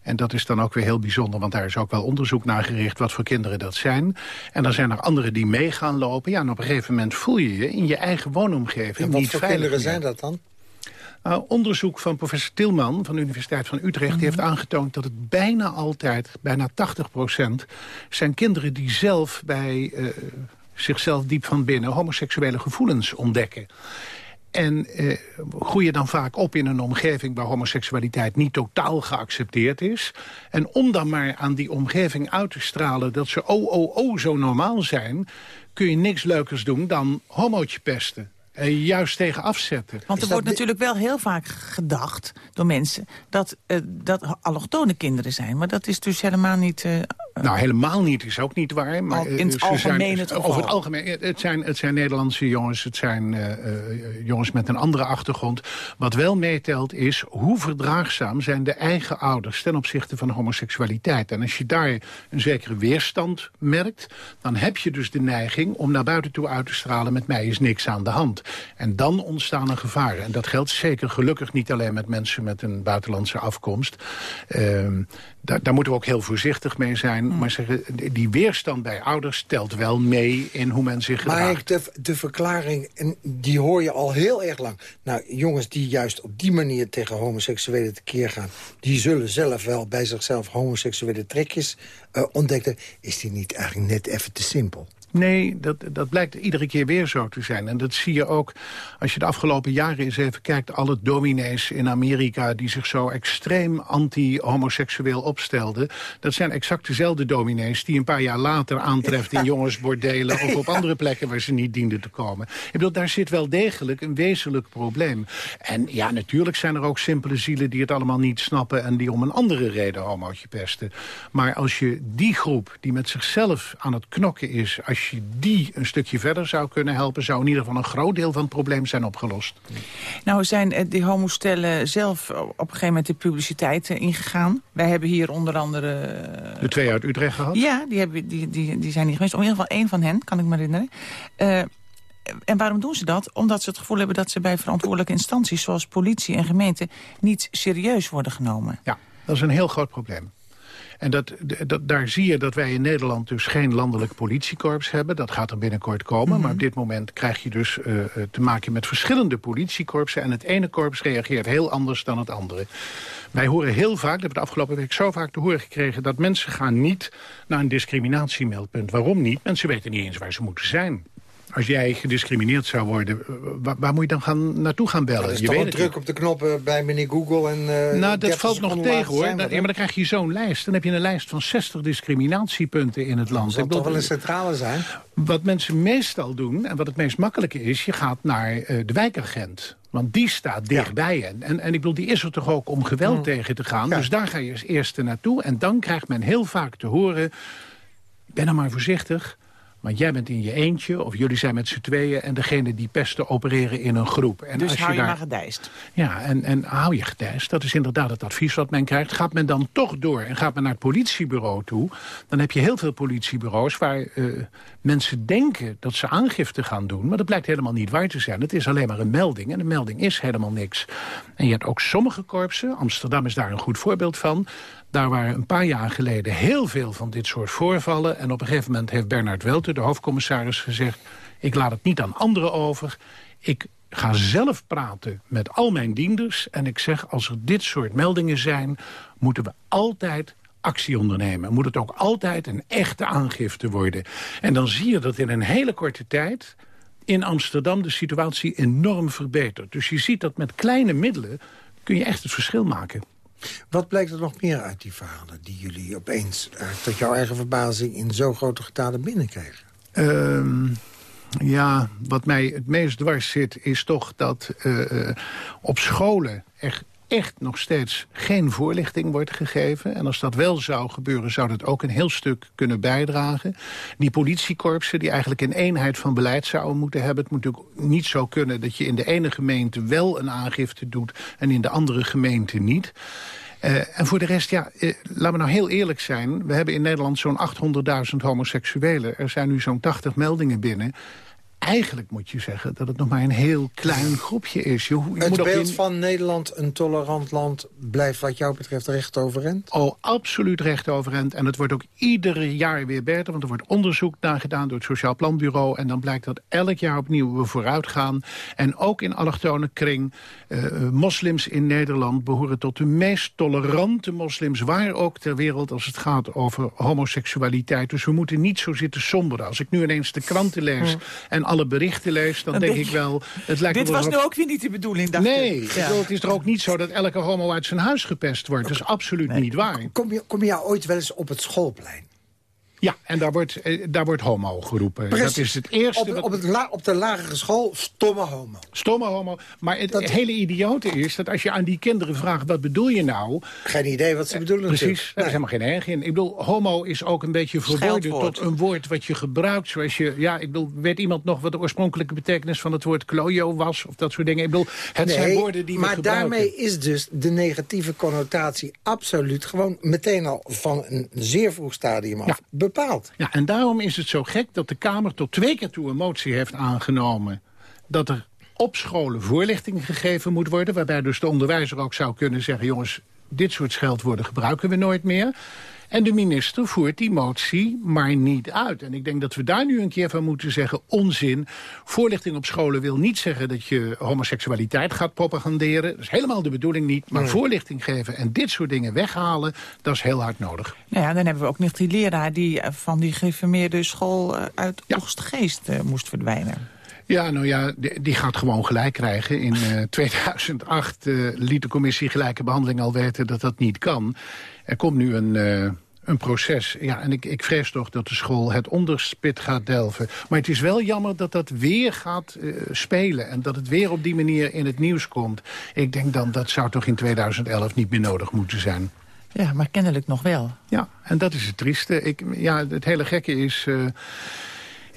En dat is dan ook weer heel bijzonder, want daar is ook wel onderzoek naar gericht... wat voor kinderen dat zijn. En dan zijn er anderen die mee gaan lopen. Ja, en op een gegeven moment voel je je in je eigen woonomgeving En wat niet voor kinderen meer. zijn dat dan? Nou, onderzoek van professor Tilman van de Universiteit van Utrecht... die heeft aangetoond dat het bijna altijd, bijna 80 procent... zijn kinderen die zelf bij eh, zichzelf diep van binnen... homoseksuele gevoelens ontdekken. En eh, groeien dan vaak op in een omgeving waar homoseksualiteit niet totaal geaccepteerd is. En om dan maar aan die omgeving uit te stralen dat ze oh, oh, oh zo normaal zijn... kun je niks leukers doen dan homootje pesten. Je juist tegen afzetten. Want er wordt natuurlijk wel heel vaak gedacht door mensen... dat eh, dat allochtone kinderen zijn. Maar dat is dus helemaal niet... eh, Nou, helemaal niet is ook niet waar. Maar Al- in het eh, algemeen zijn, het geval. Over het algemeen. Het zijn, het zijn Nederlandse jongens. Het zijn eh, eh, jongens met een andere achtergrond. Wat wel meetelt is hoe verdraagzaam zijn de eigen ouders... ten opzichte van homoseksualiteit. En als je daar een zekere weerstand merkt... dan heb je dus de neiging om naar buiten toe uit te stralen... met mij is niks aan de hand. En dan ontstaan er gevaren. En dat geldt zeker gelukkig niet alleen met mensen met een buitenlandse afkomst. Ehm, daar, daar moeten we ook heel voorzichtig mee zijn. Hmm. Maar zeggen, die weerstand bij ouders telt wel mee in hoe men zich Maar gedraagt. Henk, de, de verklaring, en die hoor je al heel erg lang. Nou, jongens die juist op die manier tegen homoseksuelen tekeer gaan... die zullen zelf wel bij zichzelf homoseksuele trekjes eh, ontdekken. Is die niet eigenlijk net even te simpel? Nee, dat, dat blijkt iedere keer weer zo te zijn. En dat zie je ook als je de afgelopen jaren eens even kijkt... alle dominees in Amerika die zich zo extreem anti-homoseksueel opstelden... dat zijn exact dezelfde dominees die een paar jaar later aantreft... in [LAUGHS] jongensbordelen of op andere plekken waar ze niet dienden te komen. Ik bedoel, daar zit wel degelijk een wezenlijk probleem. En ja, natuurlijk zijn er ook simpele zielen die het allemaal niet snappen... en die om een andere reden homootje pesten. Maar als je die groep die met zichzelf aan het knokken is... als je die een stukje verder zou kunnen helpen... zou in ieder geval een groot deel van het probleem zijn opgelost. Nou zijn eh, die homostellen zelf op een gegeven moment de publiciteit eh, ingegaan. Wij hebben hier onder andere... eh, De twee uit Utrecht gehad? Ja, die, hebben, die, die, die zijn niet geweest. In ieder geval één van hen, kan ik me herinneren. En waarom doen ze dat? Omdat ze het gevoel hebben dat ze bij verantwoordelijke instanties... zoals politie en gemeente niet serieus worden genomen. Ja, dat is een heel groot probleem. En dat, dat, daar zie je dat wij in Nederland dus geen landelijk politiekorps hebben. Dat gaat er binnenkort komen. Maar op mhm. dit moment krijg je dus uh, te maken met verschillende politiekorpsen. En het ene korps reageert heel anders dan het andere. Wij horen heel vaak, dat hebben we de afgelopen week zo vaak te horen gekregen... dat mensen gaan niet naar een discriminatiemeldpunt. Waarom niet? Mensen weten niet eens waar ze moeten zijn als jij gediscrimineerd zou worden, eh, waar, waar moet je dan gaan, naartoe gaan bellen? je weet druk op de knoppen bij meneer Google en... Uh, nou, dat valt nog tegen, hoor. ja, maar dan krijg je zo'n lijst. Dan heb je een lijst van 60 discriminatiepunten in het land. Dat zal toch wel een centrale zijn? Wat mensen meestal doen, en wat het meest makkelijke is... je gaat naar uh, de wijkagent. Want die staat dichtbij. En, en, ik bedoel, die is er toch ook om geweld mm. tegen te gaan. Dus daar ga je als eerste naartoe. En dan krijgt men heel vaak te horen... ben dan maar voorzichtig want jij bent in je eentje, of jullie zijn met z'n tweeën... en degene die pesten opereren in een groep. En dus als hou je, daar... maar gedijst. Ja, en, en hou je gedijst. Dat is inderdaad het advies wat men krijgt. Gaat men dan toch door en gaat men naar het politiebureau toe... dan heb je heel veel politiebureaus waar uh, mensen denken dat ze aangifte gaan doen... maar dat blijkt helemaal niet waar te zijn. Het is alleen maar een melding en een melding is helemaal niks. En je hebt ook sommige korpsen, Amsterdam is daar een goed voorbeeld van... Daar waren een paar jaar geleden heel veel van dit soort voorvallen. En op een gegeven moment heeft Bernard Welter, de hoofdcommissaris, gezegd... ik laat het niet aan anderen over. Ik ga zelf praten met al mijn dienders. En ik zeg, als er dit soort meldingen zijn... moeten we altijd actie ondernemen. Moet het ook altijd een echte aangifte worden. En dan zie je dat in een hele korte tijd in Amsterdam de situatie enorm verbetert. Dus je ziet dat met kleine middelen kun je echt het verschil maken. Wat blijkt er nog meer uit die verhalen die jullie opeens... Uh, tot jouw eigen verbazing in zo grote getalen binnenkregen? Ehm, ja, wat mij het meest dwars zit is toch dat uh, op scholen... echt echt nog steeds geen voorlichting wordt gegeven. En als dat wel zou gebeuren, zou dat ook een heel stuk kunnen bijdragen. Die politiekorpsen die eigenlijk een eenheid van beleid zouden moeten hebben. Het moet natuurlijk niet zo kunnen dat je in de ene gemeente wel een aangifte doet... en in de andere gemeente niet. Uh, en voor de rest, ja, uh, laten we nou heel eerlijk zijn. We hebben in Nederland zo'n 800.000 homoseksuelen. Er zijn nu zo'n 80 meldingen binnen eigenlijk moet je zeggen dat het nog maar een heel klein groepje is. Je, je het moet beeld van Nederland, een tolerant land, blijft wat jou betreft recht overeind? Oh, absoluut recht overeind. En het wordt ook ieder jaar weer beter, want er wordt onderzoek naar gedaan door het Sociaal Planbureau. En dan blijkt dat elk jaar opnieuw we vooruit gaan. En ook in allochtone kring, uh, moslims in Nederland behoren tot de meest tolerante moslims, waar ook ter wereld als het gaat over homoseksualiteit. Dus we moeten niet zo zitten somberen. Als ik nu ineens de kranten lees en alle berichten leest, dan, denk, ik wel... Het lijkt dit was nu ook weer niet de bedoeling, dacht Nee, het is er ook niet zo dat elke homo uit zijn huis gepest wordt. Dat is absoluut niet waar. Kom je, kom je ooit wel eens op het schoolplein? Ja, en daar wordt, eh, daar wordt homo geroepen. Dat is het eerste... Op, op, het op de lagere school, stomme homo. Stomme homo. Maar het hele idiote is dat als je aan die kinderen vraagt... wat bedoel je nou? Geen idee wat ze bedoelen Precies, daar is helemaal geen erg in. Ik bedoel, homo is ook een beetje verwoorden tot een woord wat je gebruikt. Zoals je, ja, ik bedoel, weet iemand nog wat de oorspronkelijke betekenis van het woord klojo was? Of dat soort dingen. Ik bedoel, het zijn woorden die maar daarmee is dus de negatieve connotatie absoluut gewoon meteen al van een zeer vroeg stadium af bepaald. Ja, en daarom is het zo gek dat de Kamer tot twee keer toe een motie heeft aangenomen... dat er op scholen voorlichting gegeven moet worden... waarbij dus de onderwijzer ook zou kunnen zeggen... jongens, dit soort scheldwoorden gebruiken we nooit meer... En de minister voert die motie maar niet uit. En ik denk dat we daar nu een keer van moeten zeggen... onzin. Voorlichting op scholen wil niet zeggen dat je homoseksualiteit gaat propaganderen. Dat is helemaal de bedoeling niet. Maar voorlichting geven en dit soort dingen weghalen... dat is heel hard nodig. Nou ja, dan hebben we ook nog die leraar... die eh, van die geïnformeerde school eh, uit ja. Oostgeest uh, moest verdwijnen. Ja, nou ja, die, gaat gewoon gelijk krijgen. In uh, 2008 uh, liet de commissie gelijke behandeling al weten dat dat niet kan. Er komt nu een, uh, een proces. Ja, en ik, ik vrees toch dat de school het onderspit gaat delven. Maar het is wel jammer dat dat weer gaat uh, spelen. En dat het weer op die manier in het nieuws komt. Ik denk dan dat zou toch in 2011 niet meer nodig moeten zijn. Ja, maar kennelijk nog wel. Ja, en dat is het trieste. Ik, ja, het hele gekke is... Uh,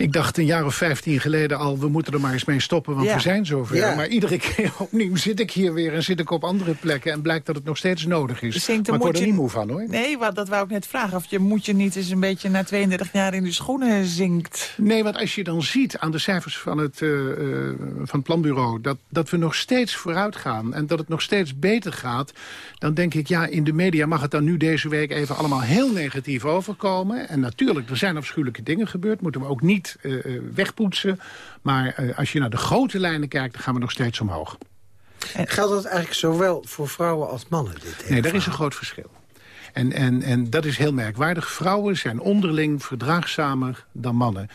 Ik dacht een jaar of vijftien geleden al, we moeten er maar eens mee stoppen, want Ja. we zijn zover. Ja. Maar iedere keer [LAUGHS] opnieuw zit ik hier weer en zit ik op andere plekken... en blijkt dat het nog steeds nodig is. Dus Zink, dan maar ik word er je- niet moe van, hoor. Nee, wat, dat wou ik net vragen. Of je moet je niet eens een beetje na 32 jaar in de schoenen zinkt. Nee, want als je dan ziet aan de cijfers van het, eh, eh, van het planbureau... Dat, dat we nog steeds vooruit gaan en dat het nog steeds beter gaat... dan denk ik, ja, in de media mag het dan nu deze week even allemaal heel negatief overkomen. En natuurlijk, er zijn afschuwelijke dingen gebeurd. Moeten we ook niet eh, eh, wegpoetsen. Maar eh, als je naar de grote lijnen kijkt, dan gaan we nog steeds omhoog. Geldt dat eigenlijk zowel voor vrouwen als mannen? Dit Nee, daar is een groot verschil. En, en, en dat is heel merkwaardig. Vrouwen zijn onderling verdraagzamer dan mannen.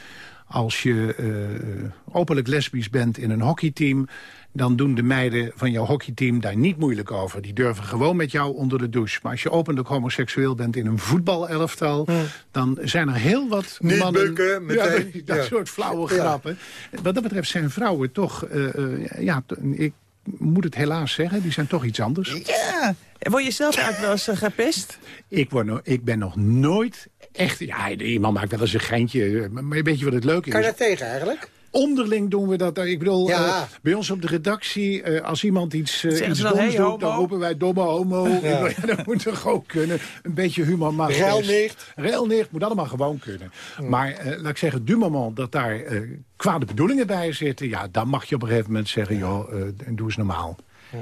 Als je eh, openlijk lesbisch bent in een hockeyteam... dan doen de meiden van jouw hockeyteam daar niet moeilijk over. Die durven gewoon met jou onder de douche. Maar als je openlijk homoseksueel bent in een voetbalelftal... dan zijn er heel wat Niet mannen... bukken, meteen. Ja, dat Ja. soort flauwe Ja. grappen. Wat dat betreft zijn vrouwen toch... eh, eh, ja, ik moet het helaas zeggen, die zijn toch iets anders. Ja. Word je zelf eigenlijk wel eens gepest? Ik, word no- ik ben nog nooit echt... Ja, iemand maakt wel eens een geintje. Maar weet je wat het leuke Kan je is? daar tegen eigenlijk? Onderling doen we dat. Ik bedoel, Ja. eh, bij ons op de redactie, eh, als iemand iets, eh, Zeggen iets dan, doms hey, doet, homo? dan roepen wij domme homo. Ja, [LAUGHS] dat moet toch ook kunnen. Een beetje humor mag best. Ruilnicht. Ruilnicht moet allemaal gewoon kunnen. Maar eh, laat ik zeggen, du moment dat daar eh, kwade bedoelingen bij zitten... ja, dan mag je op een gegeven moment zeggen, joh, eh, doe eens normaal.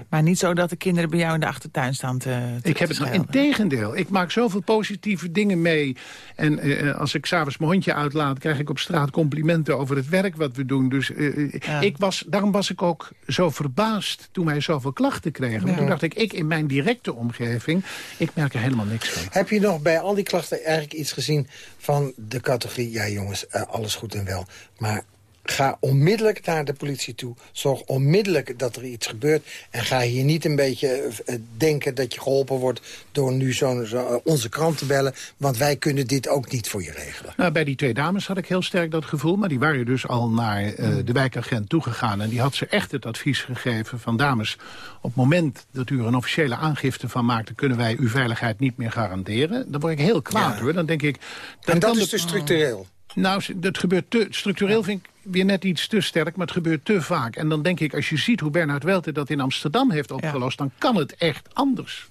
Maar niet zo dat de kinderen bij jou in de achtertuin staan te, te Ik heb het te nog schelden. in tegendeel. Ik maak zoveel positieve dingen mee. En eh, eh, als ik s'avonds mijn hondje uitlaat... krijg ik op straat complimenten over het werk wat we doen. Dus eh, Ja. ik was, daarom was ik ook zo verbaasd toen wij zoveel klachten kregen. Want Ja. Toen dacht ik, ik in mijn directe omgeving... ik merk er helemaal niks van. Heb je nog bij al die klachten eigenlijk iets gezien van de categorie... ja jongens, alles goed en wel, maar ga onmiddellijk naar de politie toe. Zorg onmiddellijk dat er iets gebeurt. En ga hier niet een beetje eh, denken dat je geholpen wordt... door nu zo, zo, eh, onze krant te bellen. Want wij kunnen dit ook niet voor je regelen. Nou, bij die twee dames had ik heel sterk dat gevoel. Maar die waren dus al naar eh, de wijkagent toegegaan. En die had ze echt het advies gegeven van dames... op het moment dat u er een officiële aangifte van maakt... dan kunnen wij uw veiligheid niet meer garanderen. Dan word ik heel kwaad Ja. hoor. Dan denk ik... en dat is dus structureel. Nou, dat gebeurt te, structureel vind ik weer net iets te sterk, maar het gebeurt te vaak. En dan denk ik, als je ziet hoe Bernhard Welte dat in Amsterdam heeft opgelost... dan kan het echt anders.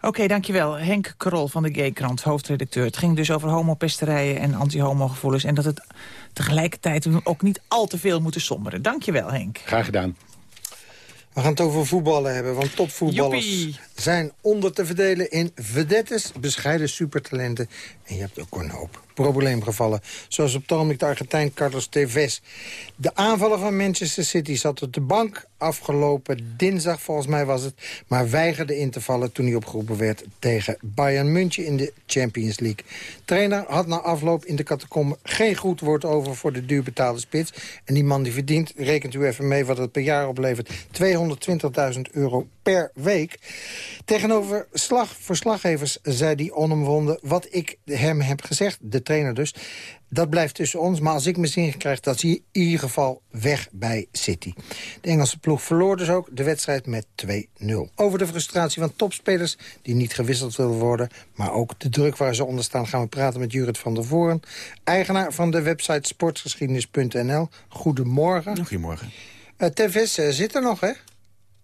Oké, dankjewel. Henk Krol van de Gaykrant, hoofdredacteur. Het ging dus over homopesterijen en anti-homo-gevoelens... en dat het tegelijkertijd ook niet al te veel moeten somberen. Dankjewel, Henk. Graag gedaan. We gaan het over voetballen hebben, want topvoetballers Joepie. zijn onder te verdelen in vedettes, bescheiden supertalenten. En je hebt ook een hoop probleemgevallen. Zoals op het ogenblik de Argentijn Carlos Tevez. De aanvaller van Manchester City zat op de bank afgelopen dinsdag, volgens mij was het... maar weigerde in te vallen toen hij opgeroepen werd tegen Bayern München in de Champions League. Trainer had na afloop in de catacombe geen goed woord over voor de duurbetaalde spits. En die man die verdient, rekent u even mee wat het per jaar oplevert, 220.000 euro per week. Tegenover slag, verslaggevers zei die onomwonden wat ik hem heb gezegd, de trainer dus. Dat blijft tussen ons, maar als ik mijn zin krijg... dat zie je in ieder geval weg bij City. De Engelse ploeg verloor dus ook de wedstrijd met 2-0. Over de frustratie van topspelers die niet gewisseld willen worden... maar ook de druk waar ze onder staan... gaan we praten met Jurrit van der Voren... eigenaar van de website sportgeschiedenis.nl. Goedemorgen. Goedemorgen. Uh, Tevez uh, zit er nog, hè?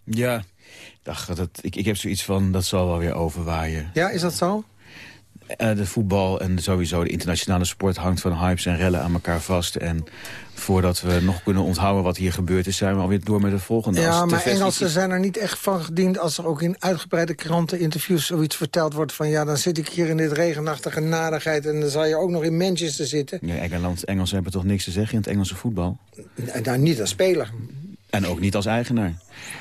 Ja, dacht, dat, ik, ik heb zoiets van, dat zal wel weer overwaaien. Ja, is dat zo? Uh, de voetbal en sowieso de internationale sport hangt van hypes en rellen aan elkaar vast. En voordat we nog kunnen onthouden wat hier gebeurd is... zijn we alweer door met het volgende. Ja, Als maar Engelsen zijn er niet echt van gediend... als er ook in uitgebreide kranteninterviews zoiets verteld wordt van... ja, dan zit ik hier in dit regenachtige nadigheid... en dan zal je ook nog in Manchester zitten. Ja, Engeland, Engelsen hebben toch niks te zeggen in het Engelse voetbal? Nou, niet als speler. En ook niet als eigenaar.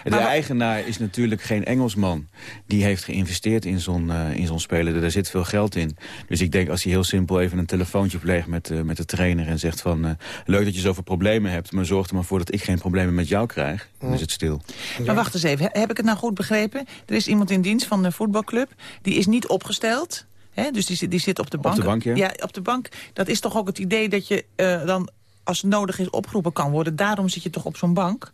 De Maar eigenaar is natuurlijk geen Engelsman. Die heeft geïnvesteerd in zo'n eh, in zo'n speler. Daar zit veel geld in. Dus ik denk als hij heel simpel even een telefoontje pleegt met, eh, met de trainer... en zegt van, eh, leuk dat je zoveel problemen hebt... maar zorg er maar voor dat ik geen problemen met jou krijg. Dan is het stil. Maar wacht eens even, heb ik het nou goed begrepen? Er is iemand in dienst van de voetbalclub, die is niet opgesteld... Hè? Dus die, zit- die zit op de bank. de bank, ja. Ja, op de bank. Dat is toch ook het idee dat je eh, dan als het nodig is opgeroepen kan worden. Daarom zit je toch op zo'n bank?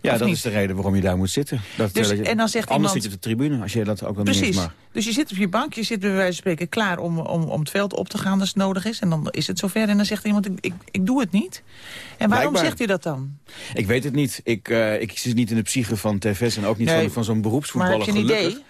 Ja, dat is de reden waarom je daar moet zitten. Dat, dus, dat je, en dan zegt anders iemand, zit je op de tribune, als je dat ook wel Precies. mag. Dus je zit op je bank, je zit bij wijze van spreken klaar om, om, om het veld op te gaan als het nodig is. En dan is het zover en dan zegt iemand, ik, ik, ik doe het niet. En waarom Blijkbaar. zegt hij dat dan? Ik weet het niet. Ik, uh, ik zit niet in de psyche van tv's en ook niet Nee. van, van zo'n beroepsvoetballer. Maar heb je een gelukkig. idee?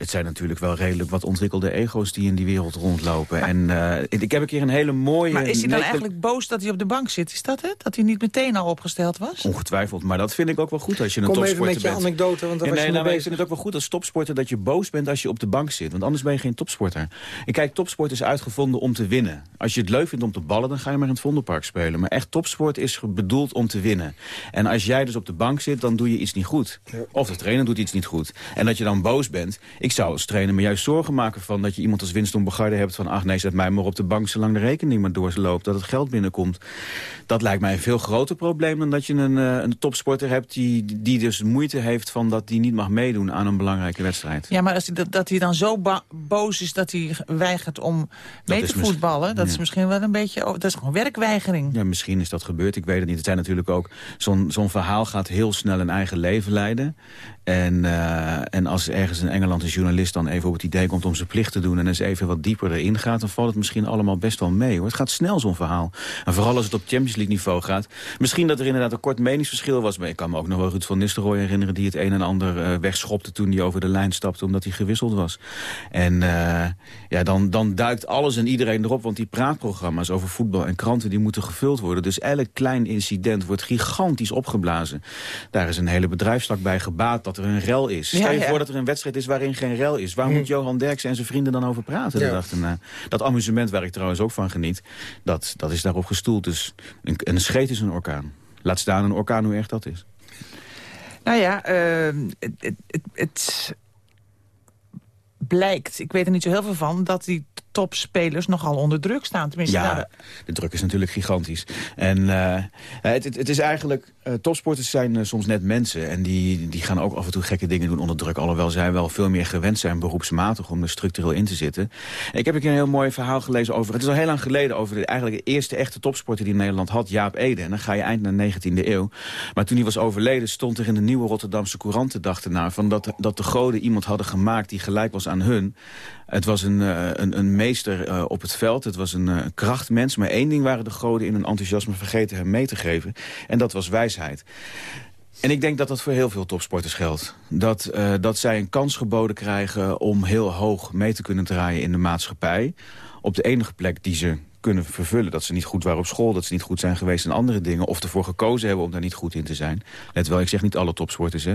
Het zijn natuurlijk wel redelijk wat ontwikkelde ego's die in die wereld rondlopen. En uh, ik heb een keer een hele mooie... Maar is hij dan eigenlijk boos dat hij op de bank zit? Is dat het? Dat hij niet meteen al opgesteld was? Ongetwijfeld, maar dat vind ik ook wel goed als je een Kom even topsporter met je bent. anekdote, want daar Ja, was nee, je nou, maar ik vind het ook wel goed als topsporter dat je boos bent als je op de bank zit. Want anders ben je geen topsporter. En kijk, topsport is uitgevonden om te winnen. Als je het leuk vindt om te ballen, dan ga je maar in het Vondelpark spelen. Maar echt topsport is bedoeld om te winnen. En als jij dus op de bank zit, dan doe je iets niet goed. Of de trainer doet iets niet goed. En dat je dan boos bent. Ik zou als trainer me juist zorgen maken van dat je iemand als Winston Bogarde hebt van... ach nee, zet mij maar op de bank zolang de rekening maar doorloopt. Dat het geld binnenkomt. Dat lijkt mij een veel groter probleem dan dat je een, eh, een topsporter hebt... Die, die dus moeite heeft van dat die niet mag meedoen aan een belangrijke wedstrijd. Ja, maar als hij, dat, dat hij dan zo boos is dat hij weigert om mee te voetballen... dat is misschien wel een beetje... dat is gewoon werkweigering. Ja, misschien is dat gebeurd. Ik weet het niet. Het zijn natuurlijk ook... Zo'n zo'n verhaal gaat heel snel een eigen leven leiden. En, eh, en als ergens in Engeland een journalist dan even op het idee komt om zijn plicht te doen... en eens even wat dieper erin gaat, dan valt het misschien allemaal best wel mee. hoor. Het gaat snel, zo'n verhaal. En vooral als het op Champions League niveau gaat. Misschien dat er inderdaad een kort meningsverschil was... maar ik kan me ook nog wel Ruud van Nistelrooy herinneren... die het een en ander eh, wegschopte toen hij over de lijn stapte... omdat hij gewisseld was. En eh, ja, dan, dan duikt alles en iedereen erop... want die praatprogramma's over voetbal en kranten... die moeten gevuld worden. Dus elk klein incident wordt gigantisch opgeblazen. Daar is een hele bedrijfstak bij gebaat dat er een rel is. Ja, Stel je ja. voor dat er een wedstrijd is waarin geen rel is. Waar moet Johan Derksen en zijn vrienden dan over praten? de Ja. Dat amusement waar ik trouwens ook van geniet... dat, dat is daarop gestoeld. Dus een, een scheet is een orkaan. Laat staan een orkaan hoe erg dat is. Nou ja, eh, het, het, het blijkt, ik weet er niet zo heel veel van... dat die topspelers nogal onder druk staan. Tenminste, Ja, nou, de druk is natuurlijk gigantisch. En eh, het, het, het is eigenlijk... eh, topsporters zijn eh, soms net mensen. En die, die gaan ook af en toe gekke dingen doen onder druk. Alhoewel zij wel veel meer gewend zijn beroepsmatig om er structureel in te zitten. En ik heb een keer een heel mooi verhaal gelezen over... Het is al heel lang geleden over de, eigenlijk de eerste echte topsporter die Nederland had. Jaap Ede. En dan ga je eind naar de 19e eeuw. Maar toen hij was overleden stond er in de nieuwe Rotterdamse Courant de dag erna... Van dat, dat de goden iemand hadden gemaakt die gelijk was aan hun. Het was een, eh, een, een meester eh, op het veld. Het was een eh, krachtmens. Maar één ding waren de goden in hun enthousiasme vergeten hem mee te geven. En dat was wijsheid. En ik denk dat dat voor heel veel topsporters geldt. Dat, dat zij een kans geboden krijgen om heel hoog mee te kunnen draaien in de maatschappij. Op de enige plek die ze kunnen vervullen. Dat ze niet goed waren op school, dat ze niet goed zijn geweest in andere dingen. Of ervoor gekozen hebben om daar niet goed in te zijn. Let wel, ik zeg niet alle topsporters, hè.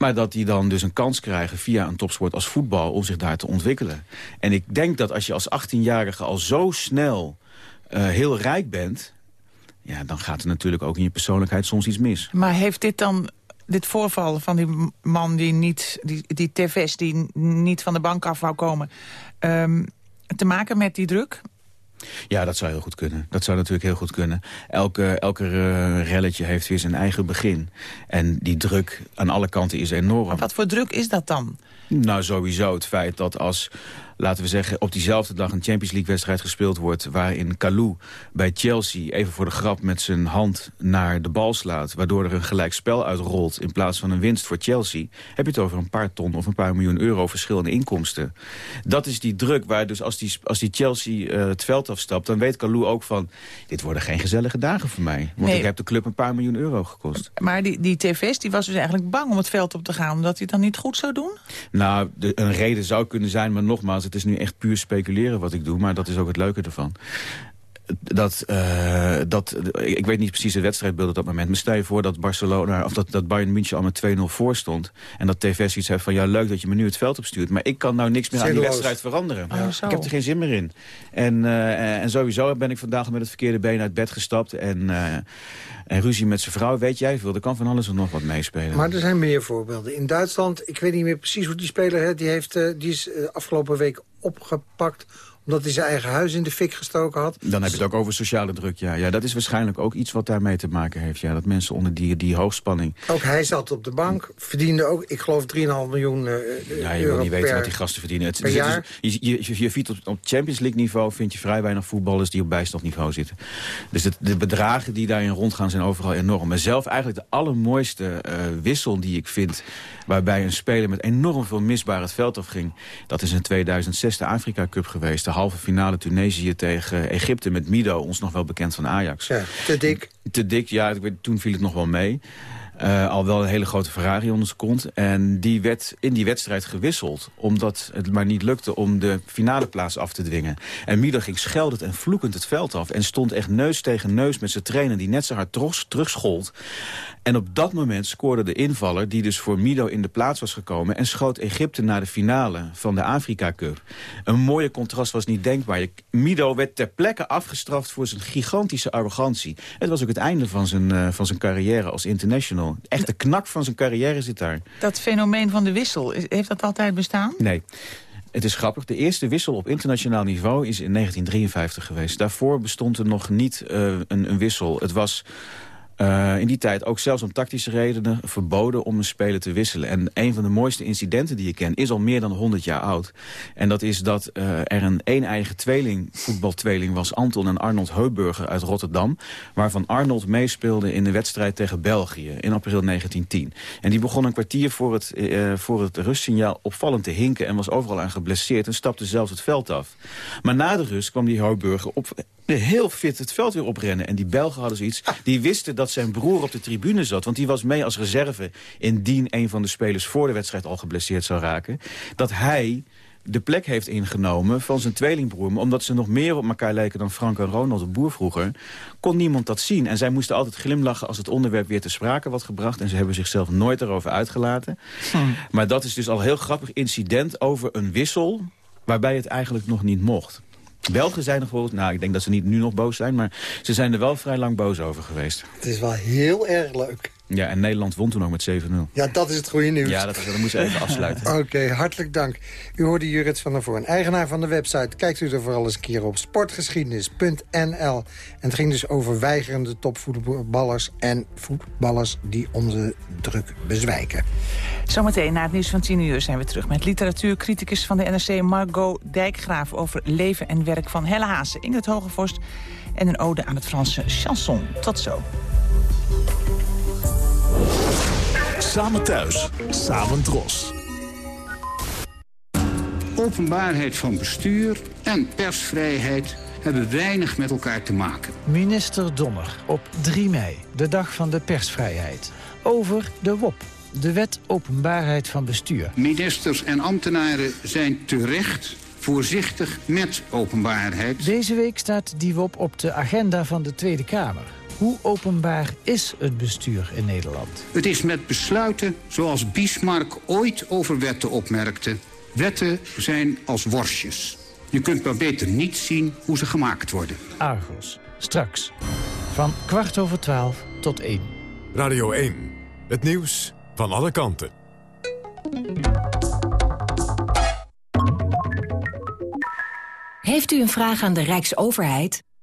Maar dat die dan dus een kans krijgen via een topsport als voetbal... om zich daar te ontwikkelen. En ik denk dat als je als 18-jarige al zo snel eh, heel rijk bent... Ja, dan gaat er natuurlijk ook in je persoonlijkheid soms iets mis. Maar heeft dit dan, dit voorval van die man die niet, die, die tv's die niet van de bank af wou komen, ehm, te maken met die druk? Ja, dat zou heel goed kunnen. Dat zou natuurlijk heel goed kunnen. Elke, elke eh, relletje heeft weer zijn eigen begin. En die druk aan alle kanten is enorm. Wat voor druk is dat dan? Nou, sowieso het feit dat als, laten we zeggen... op diezelfde dag een Champions League-wedstrijd gespeeld wordt... waarin Kalou bij Chelsea even voor de grap met zijn hand naar de bal slaat... waardoor er een gelijk spel uitrolt in plaats van een winst voor Chelsea... heb je het over een paar ton of een paar miljoen euro verschillende inkomsten. Dat is die druk waar dus als die, als die Chelsea eh, het veld afstapt... dan weet Kalou ook van, dit worden geen gezellige dagen voor mij. Want Nee. ik heb de club een paar miljoen euro gekost. Maar die, die tv's die was dus eigenlijk bang om het veld op te gaan... omdat hij het dan niet goed zou doen? Nou, de, een reden zou kunnen zijn, maar nogmaals... het is nu echt puur speculeren wat ik doe, maar dat is ook het leuke ervan. Dat, eh, dat, ik weet niet precies de wedstrijdbeeld op dat moment. Maar stel je voor dat Barcelona of dat, dat Bayern München al met 2-0 voor stond. En dat TV zoiets heeft van ja, leuk dat je me nu het veld opstuurt. Maar ik kan nou niks meer aan die wedstrijd veranderen. Oh, zo. ik heb er geen zin meer in. En, eh, en sowieso ben ik vandaag met het verkeerde been uit bed gestapt. En, eh, en ruzie met zijn vrouw, weet jij veel. Er kan van alles en nog wat meespelen. Maar er zijn meer voorbeelden. In Duitsland, ik weet niet meer precies hoe die speler... Hè, die, heeft, die is afgelopen week opgepakt omdat hij zijn eigen huis in de fik gestoken had. Dan heb je het ook over sociale druk, ja. ja. Dat is waarschijnlijk ook iets wat daarmee te maken heeft. Ja. Dat mensen onder die, die hoogspanning... Ook hij zat op de bank, verdiende ook, ik geloof, 3,5 miljoen uh, Ja, je wil niet weten wat die gasten verdienen. Het, per jaar. je, je, op, op Champions League niveau vind je vrij weinig voetballers die op bijstandniveau zitten. Dus het, de bedragen die daarin rondgaan zijn overal enorm. Maar zelf eigenlijk de allermooiste uh, wissel die ik vind... waarbij een speler met enorm veel misbaar het veld afging... dat is in 2006 de Afrika Cup geweest. De halve finale Tunesië tegen Egypte met Mido, ons nog wel bekend van Ajax. Ja, te dik. Te dik, ja, ik weet, toen viel het nog wel mee. Uh, al wel een hele grote Ferrari onder zijn kont. En die werd in die wedstrijd gewisseld. Omdat het maar niet lukte om de finale plaats af te dwingen. En Mido ging scheldend en vloekend het veld af. En stond echt neus tegen neus met zijn trainer die net zo hard terugschold. En op dat moment scoorde de invaller, die dus voor Mido in de plaats was gekomen... en schoot Egypte naar de finale van de Afrika Cup. Een mooie contrast was niet denkbaar. Mido werd ter plekke afgestraft voor zijn gigantische arrogantie. Het was ook het einde van zijn, uh, van zijn carrière als international. Echt de knak van zijn carrière zit daar. Dat fenomeen van de wissel, heeft dat altijd bestaan? Nee. Het is grappig. De eerste wissel op internationaal niveau is in 1953 geweest. Daarvoor bestond er nog niet uh, een, een wissel. Het was uh, in die tijd ook zelfs om tactische redenen verboden om een speler te wisselen. En een van de mooiste incidenten die je ken is al meer dan 100 jaar oud. En dat is dat uh, er een een-eigen tweeling, voetbaltweeling was, Anton en Arnold Heuburger uit Rotterdam. Waarvan Arnold meespeelde in de wedstrijd tegen België in april 1910. En die begon een kwartier voor het, uh, voor het rustsignaal opvallend te hinken en was overal aan geblesseerd en stapte zelfs het veld af. Maar na de rust kwam die Heuburger op heel fit het veld weer oprennen. En die Belgen hadden zoiets. Die wisten dat zijn broer op de tribune zat. Want die was mee als reserve. Indien een van de spelers voor de wedstrijd al geblesseerd zou raken. Dat hij de plek heeft ingenomen van zijn tweelingbroer. Maar omdat ze nog meer op elkaar lijken dan Frank en Ronald, de boer vroeger... kon niemand dat zien. En zij moesten altijd glimlachen als het onderwerp weer te sprake was gebracht. En ze hebben zichzelf nooit erover uitgelaten. Hm. Maar dat is dus al een heel grappig incident over een wissel... waarbij het eigenlijk nog niet mocht. Belgen zijn nog bijvoorbeeld, nou ik denk dat ze niet nu nog boos zijn... maar ze zijn er wel vrij lang boos over geweest. Het is wel heel erg leuk. Ja, en Nederland won toen ook met 7-0. Ja, dat is het goede nieuws. Ja, dat, dat moest even afsluiten. [LAUGHS] Oké, okay, hartelijk dank. U hoorde Jurits van der Voorn, eigenaar van de website. Kijkt u er vooral eens een keer op sportgeschiedenis.nl. En het ging dus over weigerende topvoetballers... en voetballers die onze druk bezwijken. Zometeen na het nieuws van 10 uur zijn we terug... met literatuurcriticus van de NRC Margot Dijkgraaf... over leven en werk van Helle Haase, Ingrid Hogevorst... en een ode aan het Franse chanson. Tot zo. Samen thuis, samen dros. Openbaarheid van bestuur en persvrijheid hebben weinig met elkaar te maken. Minister Donner op 3 mei, de dag van de persvrijheid. Over de WOP, de wet openbaarheid van bestuur. Ministers en ambtenaren zijn terecht voorzichtig met openbaarheid. Deze week staat die WOP op de agenda van de Tweede Kamer. Hoe openbaar is het bestuur in Nederland? Het is met besluiten zoals Bismarck ooit over wetten opmerkte. Wetten zijn als worstjes. Je kunt maar beter niet zien hoe ze gemaakt worden. Argos, straks. Van kwart over twaalf tot één. Radio 1, het nieuws van alle kanten. Heeft u een vraag aan de Rijksoverheid?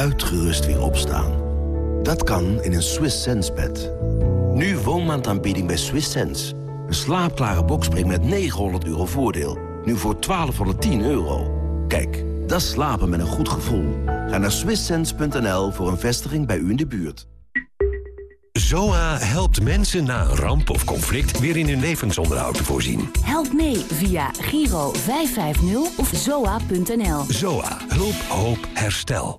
uitgerust weer opstaan. Dat kan in een Swiss Sense bed. Nu woonmaandaanbieding bij Swiss Sense. Een slaapklare bokspring met 900 euro voordeel. Nu voor 1210 euro. Kijk, dat slapen met een goed gevoel. Ga naar swisssense.nl voor een vestiging bij u in de buurt. ZOA helpt mensen na een ramp of conflict weer in hun levensonderhoud te voorzien. Help mee via Giro 550 of zoa.nl. ZOA. Hulp, hoop, herstel.